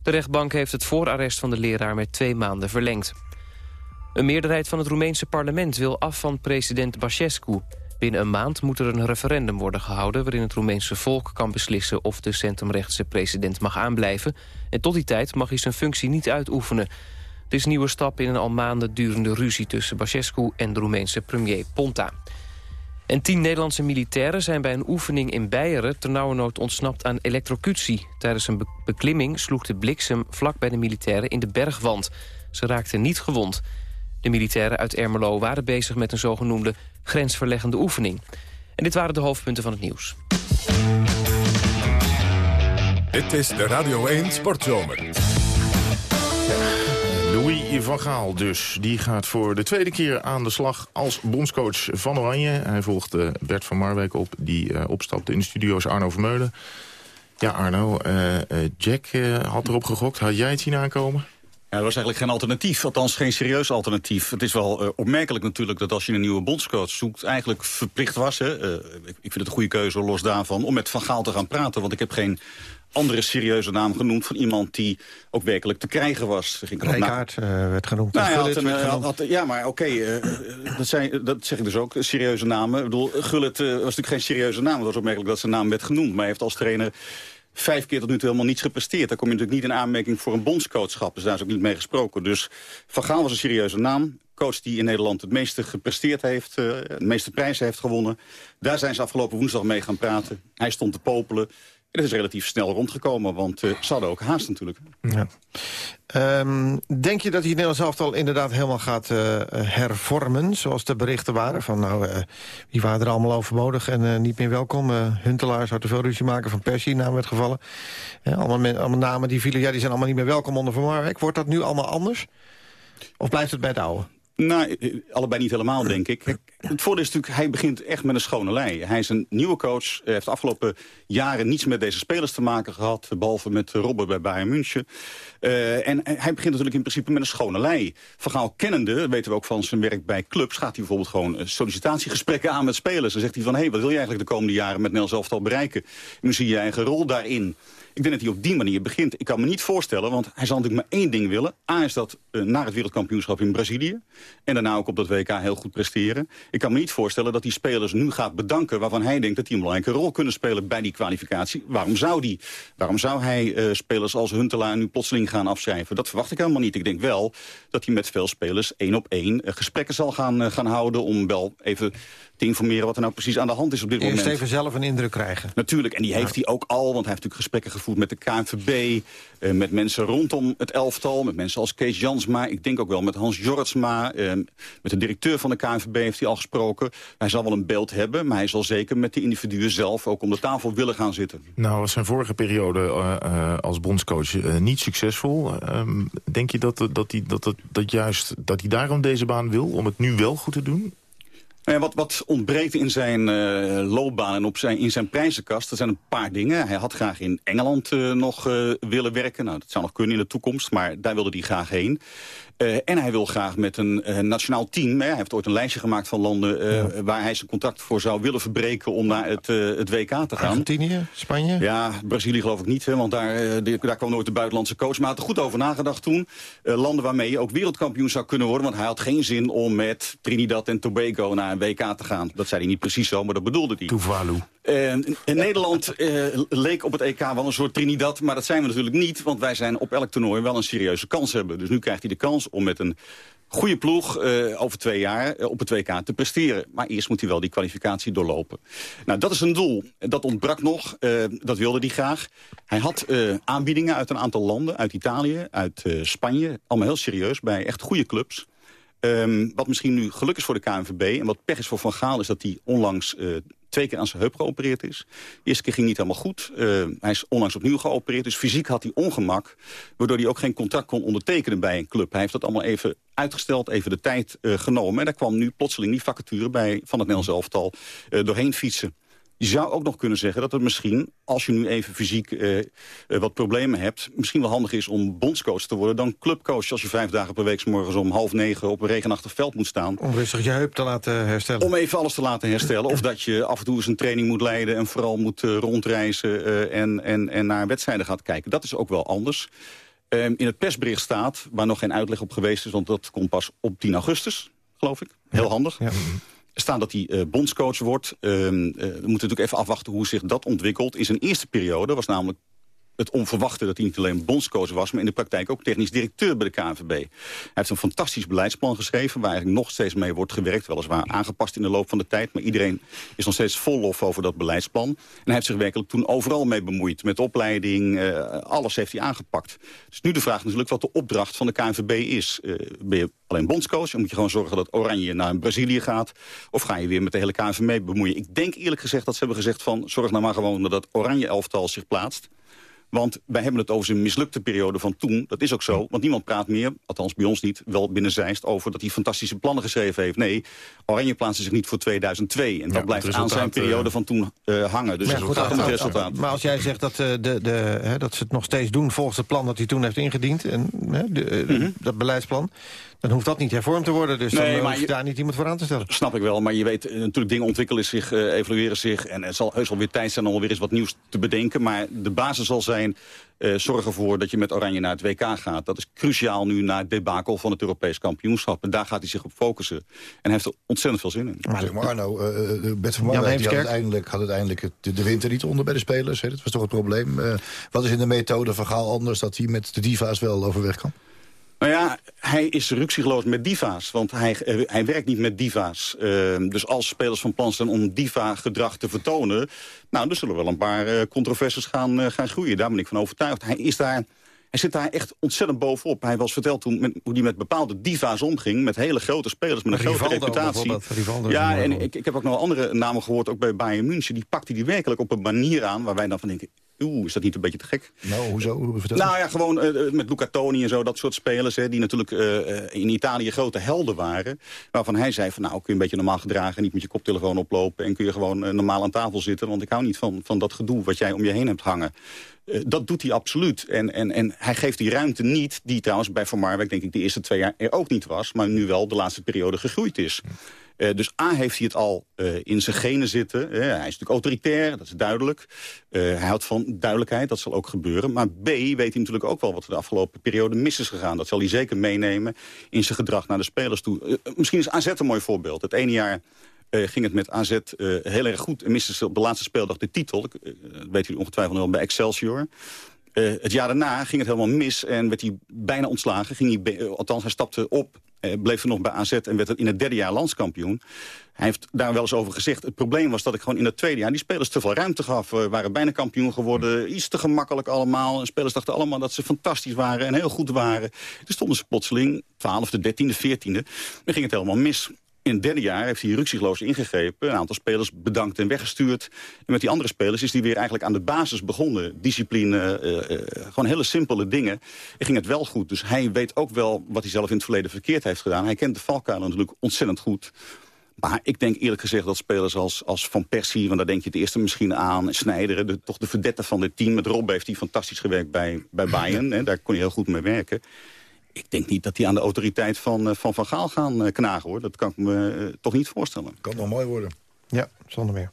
De rechtbank heeft het voorarrest van de leraar met twee maanden verlengd. Een meerderheid van het Roemeense parlement wil af van president Basescu. Binnen een maand moet er een referendum worden gehouden... waarin het Roemeense volk kan beslissen of de centrumrechtse president mag aanblijven. En tot die tijd mag hij zijn functie niet uitoefenen. Het is een nieuwe stap in een al maanden durende ruzie tussen Basescu en de Roemeense premier Ponta. En tien Nederlandse militairen zijn bij een oefening in Beieren... ternauwernood ontsnapt aan elektrocutie. Tijdens een beklimming sloeg de bliksem vlak bij de militairen in de bergwand. Ze raakten niet gewond. De militairen uit Ermelo waren bezig met een zogenoemde grensverleggende oefening. En dit waren de hoofdpunten van het nieuws. Dit is de Radio 1 Sportzomer. Louis van Gaal dus. Die gaat voor de tweede keer aan de slag als bondscoach van Oranje. Hij volgt uh, Bert van Marwijk op, die uh, opstapte in de studio's Arno Vermeulen. Ja, Arno, uh, Jack had erop gegokt. Had jij het zien aankomen? Ja, er was eigenlijk geen alternatief, althans geen serieus alternatief. Het is wel uh, opmerkelijk natuurlijk dat als je een nieuwe bondscoach zoekt... eigenlijk verplicht was, hè, uh, ik vind het een goede keuze los daarvan... om met Van Gaal te gaan praten, want ik heb geen andere serieuze naam genoemd... van iemand die ook werkelijk te krijgen was. Rijkaard uh, werd genoemd. Nou, had een, had, had, ja, maar oké, okay, dat, dat zeg ik dus ook, serieuze namen. Ik bedoel, Gullit was natuurlijk geen serieuze naam. Het was opmerkelijk dat zijn naam werd genoemd. Maar hij heeft als trainer vijf keer tot nu toe helemaal niets gepresteerd. Daar kom je natuurlijk niet in aanmerking voor een bondscoachschap. Dus daar is ook niet mee gesproken. Dus Van Gaal was een serieuze naam. Coach die in Nederland het meeste gepresteerd heeft, uh, de meeste prijzen heeft gewonnen. Daar zijn ze afgelopen woensdag mee gaan praten. Hij stond te popelen. En het is relatief snel rondgekomen, want uh, ze hadden ook haast natuurlijk. Ja. Um, denk je dat hij Nederlands elftal inderdaad helemaal gaat uh, hervormen... zoals de berichten waren? Van nou, uh, wie waren er allemaal overbodig en niet meer welkom? Huntelaar zou te veel ruzie maken, Van Persie naam werd gevallen. allemaal, allemaal, namen die vielen, ja, die zijn allemaal niet meer welkom onder Van Marwijk. Wordt dat nu allemaal anders? Of blijft het bij het oude? Nou, allebei niet helemaal, denk ik. Het voordeel is natuurlijk, hij begint echt met een schone lei. Hij is een nieuwe coach. Hij heeft de afgelopen jaren niets met deze spelers te maken gehad. Behalve met Robben bij Bayern München. Uh, en hij begint natuurlijk in principe met een schone lei. Verhaal kennende, weten we ook van zijn werk bij clubs... gaat hij bijvoorbeeld gewoon sollicitatiegesprekken aan met spelers. Dan zegt hij van, hé, hey, wat wil je eigenlijk de komende jaren met Nels Elftal bereiken? En hoe zie je je eigen rol daarin? Ik denk dat hij op die manier begint. Ik kan me niet voorstellen, want hij zal natuurlijk maar één ding willen. A is dat uh, naar het wereldkampioenschap in Brazilië. En daarna ook op dat WK heel goed presteren. Ik kan me niet voorstellen dat hij spelers nu gaat bedanken... waarvan hij denkt dat die een belangrijke rol kunnen spelen bij die kwalificatie. Waarom zou, die? Waarom zou hij uh, spelers als Huntelaar nu plotseling gaan afschrijven? Dat verwacht ik helemaal niet. Ik denk wel dat hij met veel spelers één op één uh, gesprekken zal gaan, gaan houden... om wel even te informeren wat er nou precies aan de hand is op dit Eerst moment. Eerst even zelf een indruk krijgen. Natuurlijk, en die heeft hij ook al, want hij heeft natuurlijk gesprekken gevoerd met de KNVB... Uh, met mensen rondom het elftal, met mensen als Kees Jansma... ik denk ook wel met Hans Jortsma, uh, met de directeur van de KNVB heeft hij al gesproken. Hij zal wel een beeld hebben, maar hij zal zeker met de individuen zelf... ook om de tafel willen gaan zitten. Nou, was zijn vorige periode uh, als bondscoach niet succesvol. Ehm, denk je dat, dat, dat, dat, dat juist dat hij daarom deze baan wil, om het nu wel goed te doen? Nou wat, wat, ontbreekt in zijn uh, loopbaan en op zijn, in zijn prijzenkast... er zijn een paar dingen. Hij had graag in Engeland uh, nog uh, willen werken. Nou, dat zou nog kunnen in de toekomst, maar daar wilde hij graag heen. Uh, en hij wil graag met een uh, nationaal team... Hè, hij heeft ooit een lijstje gemaakt van landen... Uh, ja. waar hij zijn contract voor zou willen verbreken... om naar het, het WK te gaan. Argentinië? Spanje? Ja, Brazilië geloof ik niet. Hè, want daar, daar kwam nooit de buitenlandse coach. Maar hij had er goed over nagedacht toen. landen waarmee je ook wereldkampioen zou kunnen worden. Want hij had geen zin om met Trinidad en Tobago... naar een WK te gaan. Dat zei hij niet precies zo, maar dat bedoelde hij. Tuvalu. in Nederland leek op het EK wel een soort Trinidad. Maar dat zijn we natuurlijk niet. Want wij zijn op elk toernooi wel een serieuze kans hebben. Dus nu krijgt hij de kans om met een goede ploeg uh, over twee jaar uh, op het WK te presteren. Maar eerst moet hij wel die kwalificatie doorlopen. Nou, dat is een doel. Dat ontbrak nog. Uh, dat wilde hij graag. Hij had aanbiedingen uit een aantal landen. Uit Italië, uit Spanje. Allemaal heel serieus, bij echt goede clubs. Um, wat misschien nu geluk is voor de KNVB... en wat pech is voor Van Gaal... is dat hij onlangs twee keer aan zijn heup geopereerd is. De eerste keer ging niet helemaal goed. Uh, hij is onlangs opnieuw geopereerd, dus fysiek had hij ongemak... waardoor hij ook geen contract kon ondertekenen bij een club. Hij heeft dat allemaal even uitgesteld, even de tijd uh, genomen. En daar kwam nu plotseling die vacature bij van het Nederlands elftal uh, doorheen fietsen. Je zou ook nog kunnen zeggen dat het misschien, als je nu even fysiek uh, uh, wat problemen hebt... misschien wel handig is om bondscoach te worden dan clubcoach... als je vijf dagen per week morgens om half negen op een regenachtig veld moet staan. Om rustig je heup te laten herstellen. Om even alles te laten herstellen. of dat je af en toe eens een training moet leiden... en vooral moet uh, rondreizen en, en, en naar wedstrijden gaat kijken. Dat is ook wel anders. Ehm, in het persbericht staat, waar nog geen uitleg op geweest is... want dat komt pas op 10 augustus, geloof ik. Heel ja. handig. Ja staan dat hij uh, bondscoach wordt. Uh, we moeten natuurlijk even afwachten hoe zich dat ontwikkelt. In zijn eerste periode was namelijk het onverwachte dat hij niet alleen bondscoach was... maar in de praktijk ook technisch directeur bij de KNVB. Hij heeft een fantastisch beleidsplan geschreven... waar eigenlijk nog steeds mee wordt gewerkt. Weliswaar aangepast in de loop van de tijd. Maar iedereen is nog steeds vol lof over dat beleidsplan. En hij heeft zich werkelijk toen overal mee bemoeid. Met opleiding, uh, alles heeft hij aangepakt. Dus nu de vraag natuurlijk wat de opdracht van de KNVB is. Uh, ben je alleen bondscoach? Dan moet je gewoon zorgen dat Oranje naar Brazilië gaat. Of ga je weer met de hele KNVB bemoeien? Ik denk eerlijk gezegd dat ze hebben gezegd van... zorg nou maar gewoon dat Oranje elftal zich plaatst. Want wij hebben het over zijn mislukte periode van toen. Dat is ook zo, want niemand praat meer, althans bij ons niet... wel binnen Zeist over dat hij fantastische plannen geschreven heeft. Nee, Oranje plaatste zich niet voor 2002. En dat blijft aan zijn periode uh... van toen uh, hangen. Dus goed, gaat om het resultaat. Maar als jij zegt dat, uh, de, de, hè, dat ze het nog steeds doen... volgens het plan dat hij toen heeft ingediend, en, de, mm -hmm. dat beleidsplan dan hoeft dat niet hervormd te worden. Dus nee, dan hoef je daar niet iemand voor aan te stellen. Snap ik wel, maar je weet natuurlijk dingen ontwikkelen zich, uh, evalueren zich... en het zal heus wel weer tijd zijn om alweer eens wat nieuws te bedenken. Maar de basis zal zijn, uh, zorg ervoor dat je met Oranje naar het WK gaat. Dat is cruciaal nu na het debakel van het Europees kampioenschap. En daar gaat hij zich op focussen. En hij heeft er ontzettend veel zin in. Maar, zeg maar Arno, uh, Bert van Marwijk had uiteindelijk, had uiteindelijk het, de, de winter niet onder bij de spelers. Hè? Dat was toch het probleem. Uh, wat is in de methode van Gaal anders dat hij met de diva's wel overweg kan? Nou ja, hij is ruksigloos met diva's. Want hij, hij werkt niet met diva's. Uh, dus als spelers van plan zijn om diva-gedrag te vertonen... nou, er zullen wel een paar uh, controversies gaan, uh, gaan groeien. Daar ben ik van overtuigd. Hij is daar... Hij zit daar echt ontzettend bovenop. Hij was verteld toen met, hoe hij met bepaalde diva's omging. Met hele grote spelers, met een Rivaldo grote reputatie. Ja, en ik, ik heb ook nog andere namen gehoord, ook bij Bayern München. Die pakte die werkelijk op een manier aan waar wij dan van denken... Oeh, is dat niet een beetje te gek? Nou, hoezo? Vertel nou ja, gewoon uh, met Luca Toni en zo, dat soort spelers... Hè, die natuurlijk uh, in Italië grote helden waren. Waarvan hij zei van, nou, kun je een beetje normaal gedragen... niet met je koptelefoon oplopen en kun je gewoon uh, normaal aan tafel zitten... want ik hou niet van, van dat gedoe wat jij om je heen hebt hangen. dat doet hij absoluut. En, en, en hij geeft die ruimte niet, die trouwens bij Van Marwijk... denk ik de eerste twee jaar er ook niet was... maar nu wel de laatste periode gegroeid is. Uh, dus A heeft hij het al uh, in zijn genen zitten. Uh, hij is natuurlijk autoritair, dat is duidelijk. hij houdt van duidelijkheid, dat zal ook gebeuren. Maar B weet hij natuurlijk ook wel wat er de afgelopen periode mis is gegaan. Dat zal hij zeker meenemen in zijn gedrag naar de spelers toe. misschien is AZ een mooi voorbeeld. Het ene jaar ging het met AZ heel erg goed. En miste ze op de laatste speeldag de titel. Dat uh, weet u ongetwijfeld wel bij Excelsior. Het jaar daarna ging het helemaal mis en werd hij bijna ontslagen. Ging hij, althans, hij stapte op uh, bleef er nog bij AZ en werd in het derde jaar landskampioen. Hij heeft daar wel eens over gezegd. Het probleem was dat ik gewoon in het tweede jaar die spelers te veel ruimte gaf. We waren bijna kampioen geworden. Iets te gemakkelijk allemaal. En spelers dachten allemaal dat ze fantastisch waren en heel goed waren. Toen stonden ze plotseling 12e, 13e, 14e. Dan ging het helemaal mis. In het derde jaar heeft hij ruksigloos ingegrepen. Een aantal spelers bedankt en weggestuurd. En met die andere spelers is hij weer eigenlijk aan de basis begonnen. Discipline, uh, uh, gewoon hele simpele dingen. En ging het wel goed. Dus hij weet ook wel wat hij zelf in het verleden verkeerd heeft gedaan. Hij kent de valkuilen natuurlijk ontzettend goed. Maar ik denk eerlijk gezegd dat spelers als, als Van Persie... want daar denk je het eerste misschien aan, Sneijder... De, toch de verdette van het team. Met Rob heeft hij fantastisch gewerkt bij, bij Bayern. Hè, daar kon hij heel goed mee werken ik denk niet dat die aan de autoriteit van Van, van Gaal gaan knagen. hoor. Dat kan ik me uh, toch niet voorstellen. Kan nog mooi worden. Ja, zonder meer.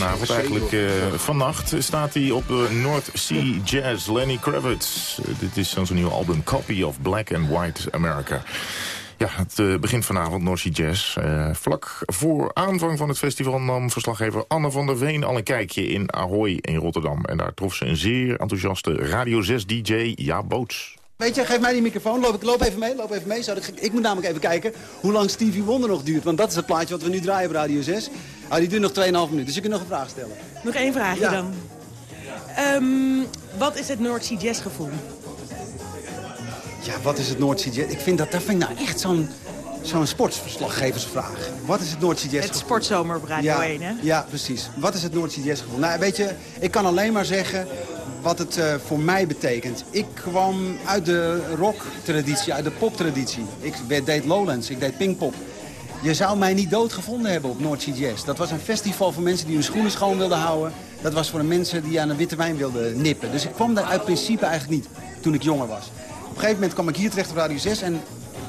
Vanavond. Eigenlijk uh, vannacht staat hij op de North Sea Jazz. Lenny Kravitz. dit is zijn nieuwe album Copy of Black and White America. Ja, het uh, begint vanavond North Sea Jazz. Uh, vlak voor aanvang van het festival nam verslaggever Anne van der Veen al een kijkje in Ahoy in Rotterdam. En daar trof ze een zeer enthousiaste Radio 6-dj, Ja Boots. Weet je, geef mij die microfoon. Loop, ik loop even mee. Loop even mee. Zou ik, ik moet namelijk even kijken hoe lang Stevie Wonder nog duurt. Want dat is het plaatje wat we nu draaien op Radio 6. Ah, die duurt nog 2,5 minuten. Dus je kunt nog een vraag stellen. Nog één vraagje Ja. dan. Ehm, wat is het North Sea Jazz gevoel? Ja, wat is het Noordzee Jazz? Ik vind dat, dat vind ik nou echt zo'n zo'n sportsverslaggeversvraag. Wat is het Noordzee Jazz Het sportzomer op Radio ja, 1, hè? Ja, precies. Wat is het Noordzee Jazz gevoel? Nou, weet je, ik kan alleen maar zeggen wat het eh, voor mij betekent. Ik kwam uit de rock-traditie, uit de pop-traditie. Ik deed Lowlands, ik deed Pinkpop. Je zou mij niet dood gevonden hebben op Noordzee Jazz. Dat was een festival voor mensen die hun schoenen schoon wilden houden. Dat was voor de mensen die aan een witte wijn wilden nippen. Dus ik kwam daar uit principe eigenlijk niet toen ik jonger was. Op een gegeven moment kwam ik hier terecht op Radio 6 en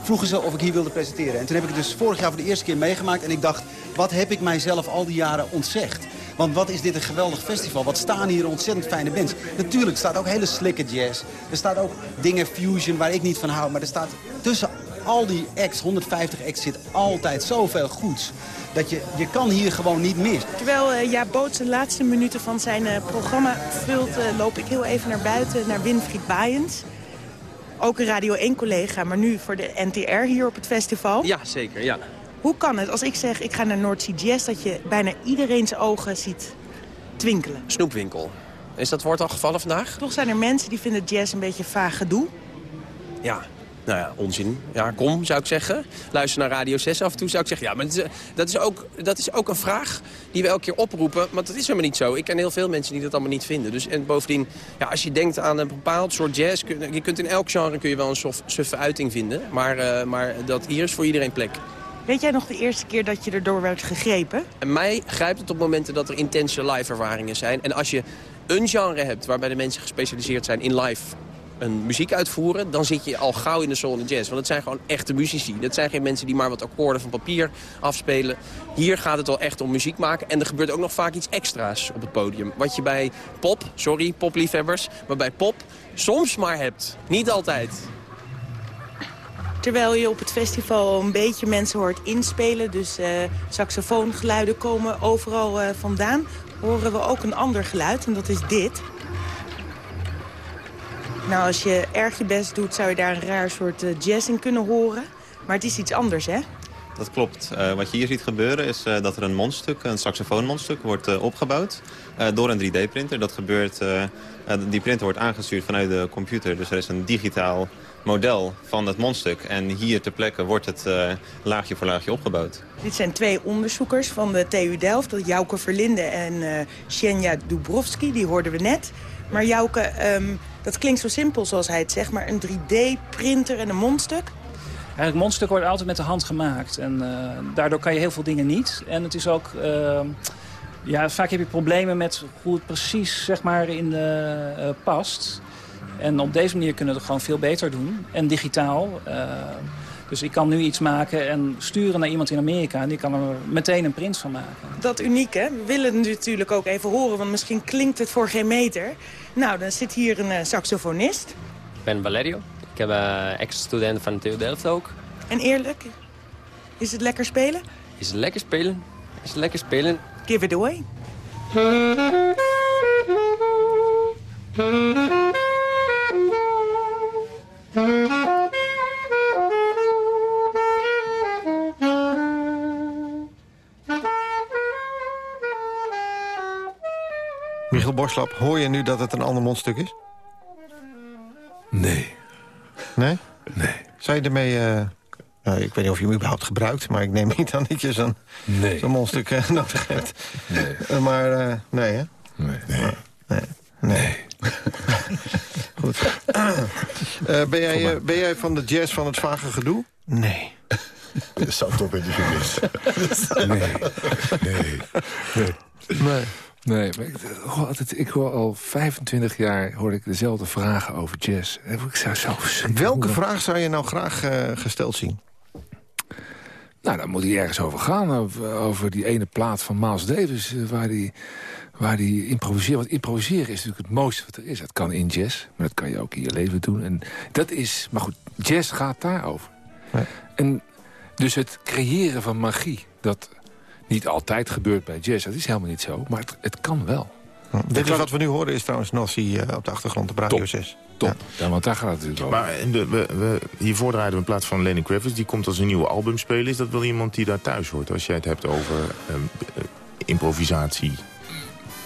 vroegen ze of ik hier wilde presenteren. En toen heb ik het dus vorig jaar voor de eerste keer meegemaakt. En ik dacht, wat heb ik mijzelf al die jaren ontzegd? Want wat is dit een geweldig festival. Wat staan hier ontzettend fijne bands. Natuurlijk staat ook hele slikke jazz. Er staat ook dingen fusion waar ik niet van hou. Maar er staat tussen al die acts, 150 acts, zit altijd zoveel goeds. Dat je, je kan hier gewoon niet mis. Terwijl eh Ja Boots de laatste minuten van zijn eh, programma vult... eh, loop ik heel even naar buiten, naar Winfried Baaiens. Ook een Radio 1-collega, maar nu voor de NTR hier op het festival. Ja, zeker, ja. Hoe kan het als ik zeg, ik ga naar North Sea Jazz... dat je bijna iedereen zijn ogen ziet twinkelen? Snoepwinkel. Is dat woord al gevallen vandaag? Toch zijn er mensen die vinden jazz een beetje vaag gedoe. Ja. Nou ja, onzin. Ja, kom, zou ik zeggen. Luister naar Radio 6 af en toe, zou ik zeggen. Ja, maar dat is, dat is, ook, dat is ook een vraag die we elke keer oproepen. Want dat is helemaal niet zo. Ik ken heel veel mensen die dat allemaal niet vinden. Dus, en bovendien, ja, als je denkt aan een bepaald soort jazz... Kun, je kunt in elk genre kun je wel een sof, suffe uiting vinden. Maar, eh, maar dat, hier is voor iedereen plek. Weet jij nog de eerste keer dat je erdoor werd gegrepen? En mij grijpt het op momenten dat er intense live ervaringen zijn. En als je een genre hebt waarbij de mensen gespecialiseerd zijn in live een muziek uitvoeren... dan zit je al gauw in de soul en jazz. Want het zijn gewoon echte muzici. Dat zijn geen mensen die maar wat akkoorden van papier afspelen. Hier gaat het wel echt om muziek maken. En er gebeurt ook nog vaak iets extra's op het podium. Wat je bij pop, sorry, popliefhebbers... maar bij pop soms maar hebt. Niet altijd. Terwijl je op het festival een beetje mensen hoort inspelen... dus eh, saxofoongeluiden komen overal eh, vandaan... horen we ook een ander geluid en dat is dit. Nou, als je erg je best doet, zou je daar een raar soort eh, jazz in kunnen horen. Maar het is iets anders, hè? Dat klopt. Eh, wat je hier ziet gebeuren is eh, dat er een mondstuk, een saxofoonmondstuk, wordt opgebouwd door een 3D-printer. Dat gebeurt, die printer wordt aangestuurd vanuit de computer. Dus er is een digitaal model van het mondstuk. En hier ter plekke wordt het laagje voor laagje opgebouwd. Dit zijn twee onderzoekers van de TU Delft. Dat Jouke Verlinde en Sjenja Dubrovski, die hoorden we net. Maar Jouke, ehm, dat klinkt zo simpel zoals hij het zegt... maar een 3D-printer en een mondstuk... Eigenlijk mondstuk wordt altijd met de hand gemaakt. En eh, daardoor kan je heel veel dingen niet. En het is ook... eh, ja, vaak heb je problemen met hoe het precies zeg maar, in de, eh, past. En op deze manier kunnen we het gewoon veel beter doen. En digitaal. eh, dus ik kan nu iets maken en sturen naar iemand in Amerika. En die kan er meteen een print van maken. Dat uniek, hè? We willen het natuurlijk ook even horen, want misschien klinkt het voor geen meter. Nou, dan zit hier een eh, saxofonist. Ik ben Valerio. Ik heb een ex-student van TU Delft ook. En eerlijk, is het lekker spelen? Is het lekker spelen? Is het lekker spelen? Give it away. Michiel Borslap, hoor je nu dat het een ander mondstuk is? Nee. Nee? Nee. Zou je ermee... eh, nou, ik weet niet of je hem überhaupt gebruikt... maar ik neem niet aan dat je zo'n Nee. mondstuk eh, nodig hebt. Nee. Eh, maar eh, nee, hè? Nee. Nee. Nee. Goed. Eh, ben, jij, eh, ben jij van de jazz van het vage gedoe? Nee. Dat zou toch een beetje. Nee. Nee. Nee. Nee, maar ik, hoor altijd, ik hoor al 25 jaar hoor ik dezelfde vragen over jazz. Ik zou zo Welke vraag zou je nou graag eh, gesteld zien? Nou, dan moet hij ergens over gaan. Over, over die ene plaat van Miles Davis, eh, waar die, waar die improviseert. Want improviseren is natuurlijk het mooiste wat er is. Dat kan in jazz, maar dat kan je ook in je leven doen. En dat is, maar goed, jazz gaat daarover. Ja. En dus het creëren van magie, dat niet altijd gebeurt bij jazz, dat is helemaal niet zo. Maar het, het kan wel. Dit is wat we nu horen is trouwens Nossi uh, op de achtergrond op Radio 6. Top. Ja. want daar gaat het natuurlijk over. Maar de, we, we, hiervoor draaien we een plaats van Lenny Kravitz. Die komt als een nieuwe album spelen. Is dat wel iemand die daar thuis hoort? Als jij het hebt over um, improvisatie.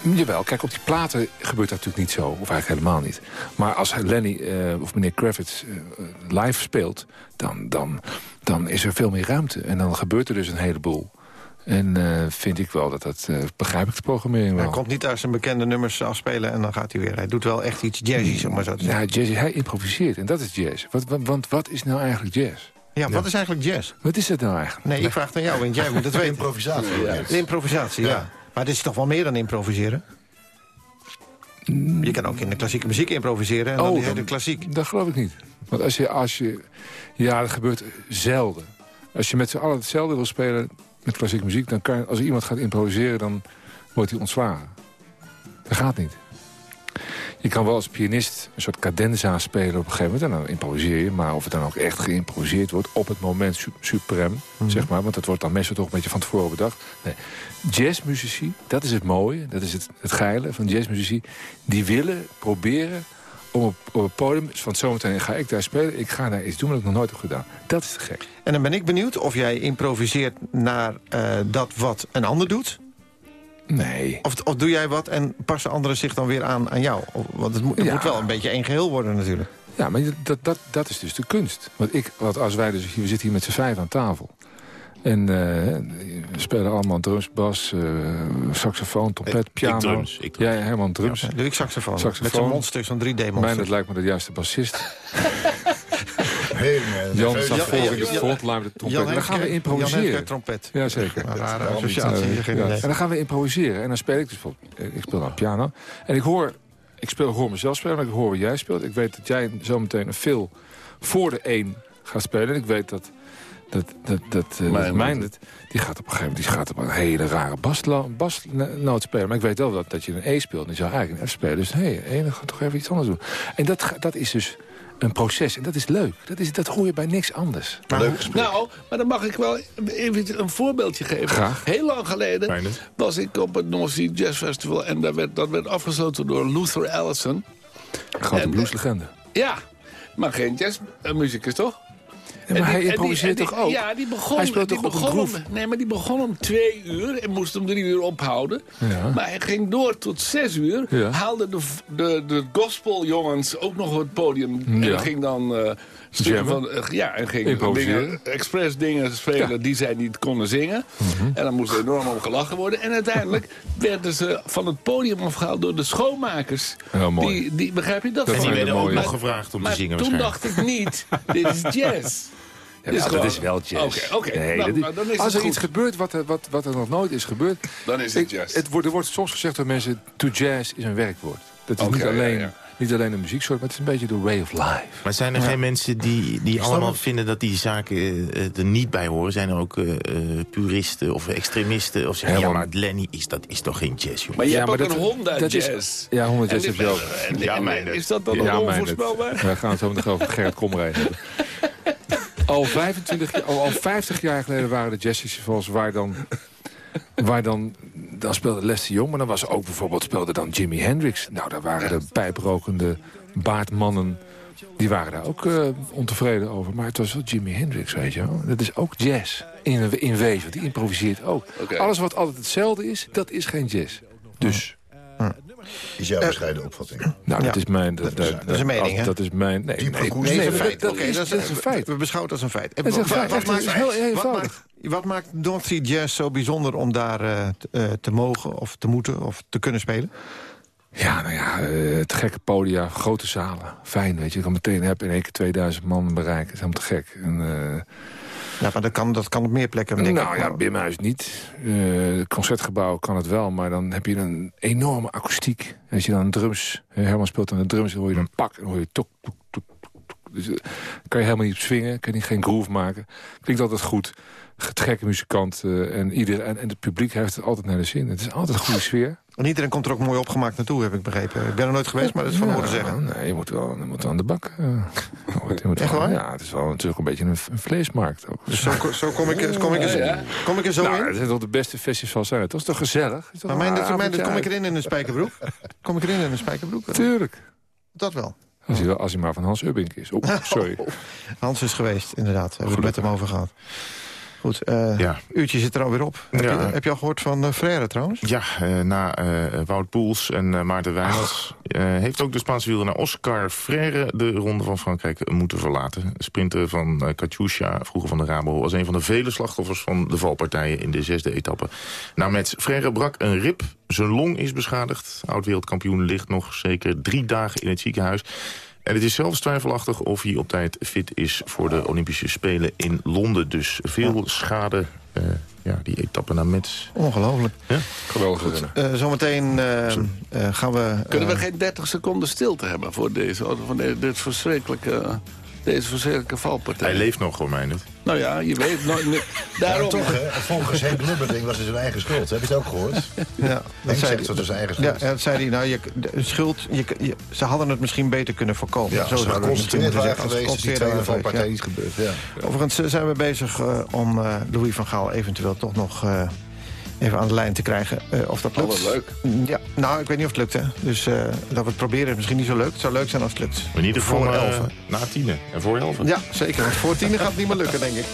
Jawel, kijk, op die platen gebeurt dat natuurlijk niet zo. Of eigenlijk helemaal niet. Maar als Lenny uh, of meneer Kravitz uh, live speelt... Dan, dan, dan is er veel meer ruimte. En dan gebeurt er dus een heleboel. En uh, vind ik wel dat dat... Uh, begrijp ik de programmering wel. Hij komt niet uit zijn bekende nummers afspelen en dan gaat hij weer. Hij doet wel echt iets jazzy, om maar zo te zeggen. Ja, jazzy, hij improviseert en dat is jazz. Wat, wat, want wat is nou eigenlijk jazz? Ja, wat is eigenlijk jazz? Wat is het nou eigenlijk? Nee, ik vraag het aan jou, want jij moet het weten. Improvisatie. Ja. De improvisatie, ja. Maar dit is toch wel meer dan improviseren? Je kan ook in de klassieke muziek improviseren en oh, dan die hele klassiek. Dat geloof ik niet. Want als je, als je... Ja, dat gebeurt zelden. Als je met z'n allen hetzelfde wil spelen met klassieke muziek... dan kan, als iemand gaat improviseren, dan wordt hij ontslagen. Dat gaat niet. Je kan wel als pianist een soort cadenza spelen op een gegeven moment... en dan improviseer je, maar of het dan ook echt geïmproviseerd wordt... op het moment su suprem, mhm. zeg maar, want dat wordt dan meestal toch een beetje van tevoren bedacht. Nee. Jazzmuzici, dat is het mooie, dat is het, het geile van jazzmuzici... die willen proberen om op, op het podium van zometeen ga ik daar spelen. Ik ga daar iets doen wat ik nog nooit heb gedaan. Dat is te gek. En dan ben ik benieuwd of jij improviseert naar uh, dat wat een ander doet. Nee. Of, of doe jij wat en passen anderen zich dan weer aan aan jou? Want het, moet, het moet wel een beetje één geheel worden natuurlijk. Ja, maar dat, dat, dat is dus de kunst. Want, ik, wat als wij dus, we zitten hier met z'n vijf aan tafel. En uh, we spelen allemaal drums, bas, uh, saxofoon, trompet, piano. Ik drums. Ik drums. Ja, helemaal drums. Ja, doe ik saxofoon. saxofoon. Met zo'n monster, zo'n 3D-monster. Mijn, dat lijkt me de juiste bassist. Jan staat voor in de frontline de trompet. En dan gaan we improviseren. Jan trompet. Ja, zeker. Rare associatie. En dan gaan we improviseren. En dan speel ik dus ik speel dan piano. En ik hoor, ik speel, hoor mezelf spelen, maar ik hoor wat jij speelt. Ik weet dat jij zometeen een veel voor de één gaat spelen. En ik weet dat dat, dat, dat, uh, mijn, mijn dat, die gaat op een gegeven moment die gaat op een hele rare basnoot bas spelen. Maar ik weet wel dat, dat je een E speelt en je zou eigenlijk een F spelen. Dus hé, hey, dan gaat toch even iets anders doen. En dat, dat is dus een proces. En dat is leuk. Dat, is, dat hoor je bij niks anders. Leuk nou, maar dan mag ik wel even een voorbeeldje geven. Graag. Heel lang geleden was ik op het North Sea Jazz Festival... en daar werd, dat werd afgesloten door Luther Allison. Grote blueslegende. Ja, maar geen jazzmuzikus, toch? Maar hij improviseert toch ook? Ja, die begon, hij speelt die toch om, Nee, maar die begon om twee uur en moest om drie uur ophouden. Ja. Maar hij ging door tot zes uur. Ja. Haalde de, de, de gospeljongens ook nog op het podium. En ging dan... Uh, van, uh, ja, en ging dingen, expres dingen spelen die zij niet konden zingen. Mm En dan moest er enorm om gelachen worden. En uiteindelijk werden ze van het podium afgehaald door de schoonmakers. Heel mooi. Die, die, begrijp je dat? En die werden ook nog gevraagd om te zingen toen dacht ik niet, dit is jazz. Ja, dus dat is wel jazz. Oké, okay, okay. nou, nou, Als er iets gebeurt wat, wat, wat er nog nooit is gebeurd... Dan is het jazz. Het wordt, er wordt soms gezegd door mensen... to jazz is een werkwoord. Dat is niet alleen... Ja, ja niet alleen een muzieksoort, maar het is een beetje de way of life. Maar zijn er geen mensen die, die allemaal vinden dat die zaken uh, er niet bij horen? Zijn er ook uh, puristen of extremisten? Of zeggen, ja, maar Lenny is, dat is toch geen jazz, jongen? Maar je ja, hebt ook een Honda dat jazz. Is, ja, Honda jazz heb je ook. Ja, mijn, is dat dan ja, onvoorspelbaar? We gaan het zo nog over Gerrit Komrij hebben. Al, 25, al, al 50 jaar geleden waren de jazzfestivals waar dan waar dan, dan speelde Lester Jong, maar dan was ook bijvoorbeeld speelde dan Jimi Hendrix. Nou, daar waren de pijprokende baardmannen, die waren daar ook uh, ontevreden over. Maar het was wel Jimi Hendrix, weet je wel. Dat is ook jazz in, in wezen, die improviseert ook. Alles wat altijd hetzelfde is, dat is geen jazz. Dus... Is jouw bescheiden opvatting? Nou, dat is mijn... Dat, dat, dat is een mening, hè? Dat is mijn... Nee, nee, nee, nee, dat, is een feit. Dat, is, dat is een feit. We beschouwen het als een feit. Dat is een feit. Wat, maakt, heel, wat, maakt, wat maakt North Sea Jazz zo bijzonder om daar uh, te, uh, te mogen of te moeten of te kunnen spelen? Ja, nou ja, uh, het gekke podia, grote zalen. Fijn, weet je. Je kan meteen heb in één keer 2000 man bereiken. Dat is helemaal te gek. En, ja, maar dat kan, dat kan op meer plekken, denk nou, ja, Bimhuis niet. Uh, concertgebouw kan het wel, maar dan heb je een enorme akoestiek. Als je dan drums... Herman speelt aan de drums, dan hoor je dan pak... en hoor je tok, tok, Dus uh, kan je helemaal niet swingen, kan je geen groove maken. Klinkt altijd goed. Gekke muzikant uh, en, ieder, en, en het publiek heeft het altijd naar de zin. Het is altijd een goede sfeer. En iedereen komt er ook mooi opgemaakt naartoe, heb ik begrepen. Ik ben er nooit geweest, maar dat is van horen zeggen. Nee, je moet wel je moet aan de bak. Uh, je moet Echt waar? Ja, het is wel natuurlijk een beetje een, een vleesmarkt ook. Dus zo, zo kom, ik, kom, ik er, ja. kom ik er zo nou, in? Het zijn toch de beste festivals zijn. Dat is toch gezellig? Is toch maar mijn, dat, mijn, dat kom ik erin in een spijkerbroek? kom ik erin in een spijkerbroek? Tuurlijk. Dat wel. Als hij, als hij maar van Hans Ubbink is. Oh, sorry. Hans is geweest, inderdaad. Hebben we het met hem over gehad. Goed, uh, ja. uurtje zit er alweer op. Heb, ja. je, heb je al gehoord van uh, Frère trouwens? Ja, uh, na Wout Poels en Maarten Wijnals... heeft ook de Spaanse wielrenner Oscar Frère de Ronde van Frankrijk moeten verlaten. Sprinter van Katusha, vroeger van de Rabo... was een van de vele slachtoffers van de valpartijen in de zesde etappe. Nou, met Frère brak een rib, zijn long is beschadigd. Oud-wereldkampioen ligt nog zeker drie dagen in het ziekenhuis... En het is zelfs twijfelachtig of hij op tijd fit is voor de Olympische Spelen in Londen. Dus veel schade, uh, ja, die etappe naar Metz. Ongelooflijk. Ja? Geweldig. Uh, zometeen uh, gaan we... Kunnen we geen 30 seconden stilte hebben voor deze, van dit verschrikkelijke... Deze verschrikkelijke valpartij. Hij leeft nog, hoor mij niet. Nou ja, je weet nooit meer. Daarom... Ja, toch, hè? Volgens Henk Lubberding was het zijn eigen schuld. Heb je het ook gehoord? Ja, dat zei hij. Dat zijn eigen schuld. Ja, dat zei hij. Nou, je, de schuld, je, je, ze hadden het misschien beter kunnen voorkomen. Ja, Zo zou het misschien moeten zeggen. Geweest, als die tweede valpartij ja. niet gebeurd. Ja. Overigens zijn we bezig uh, om uh, Louis van Gaal eventueel toch nog... Uh, even aan de lijn te krijgen. Uh, of dat lukt. Oh, wat leuk. Ja, nou, ik weet niet of het lukt, hè. Dus uh, dat we het proberen is misschien niet zo leuk. Het zou leuk zijn als het lukt. In ieder geval voor uh, elf. Na tienen en voor elf. Ja, zeker. Want voor tienen gaat het niet meer lukken, denk ik.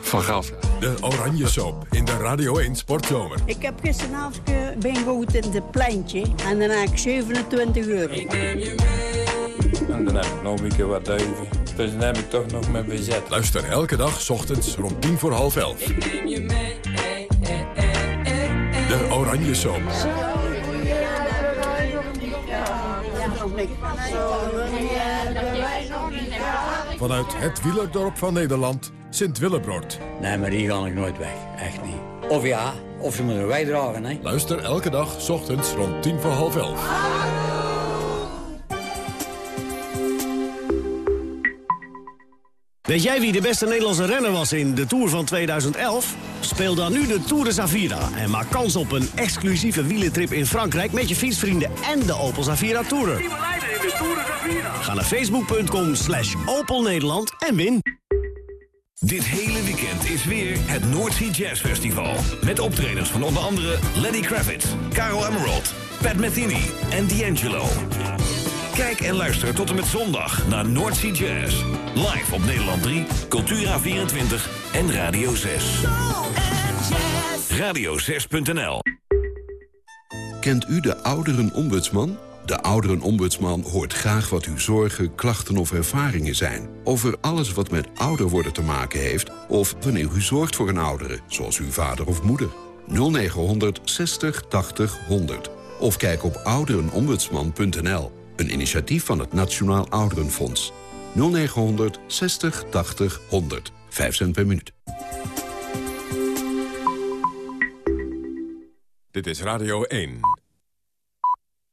Van. De Oranje Soap in de Radio 1 Sportzomer. Ik heb gisteravond ben gehoord in het pleintje. En dan heb ik 27 euro. Ik neem je mee. En dan heb ik nog een keer wat duiven. Dus dan heb ik toch nog mijn bezet. Luister elke dag, s ochtends, rond tien voor half elf. Ik neem je mee. Hey, hey, hey, de Oranje Soap. Vanuit het wielerdorp van Nederland, Sint-Willebroord. Nee, maar die ga ik nooit weg. Echt niet. Of ja, of ze moeten bijdragen, hè. Luister elke dag, s ochtends, rond tien voor half elf. Weet jij wie de beste Nederlandse renner was in de Tour van 2011? Speel dan nu de Tour de Zavira en maak kans op een exclusieve wielentrip in Frankrijk... met je fietsvrienden en de Opel Zavira Tourer. Ga naar facebook.com slash Opel Nederland en win. Dit hele weekend is weer het Noordsea Jazz Festival. Met optredens van onder andere Lenny Kravitz, Caro Emerald, Pat Metheny en D'Angelo. Kijk en luister tot en met zondag naar Noordsea Jazz. Live op Nederland 3, Cultura24 en Radio 6. Radio6.nl Kent u de ouderenombudsman? De ouderenombudsman hoort graag wat uw zorgen, klachten of ervaringen zijn... over alles wat met ouder worden te maken heeft... of wanneer u zorgt voor een oudere, zoals uw vader of moeder. 0900 60 80 100. Of kijk op ouderenombudsman.nl. Een initiatief van het Nationaal Ouderenfonds. 0900 60 80 100. 5 cent per minuut. Dit is Radio 1.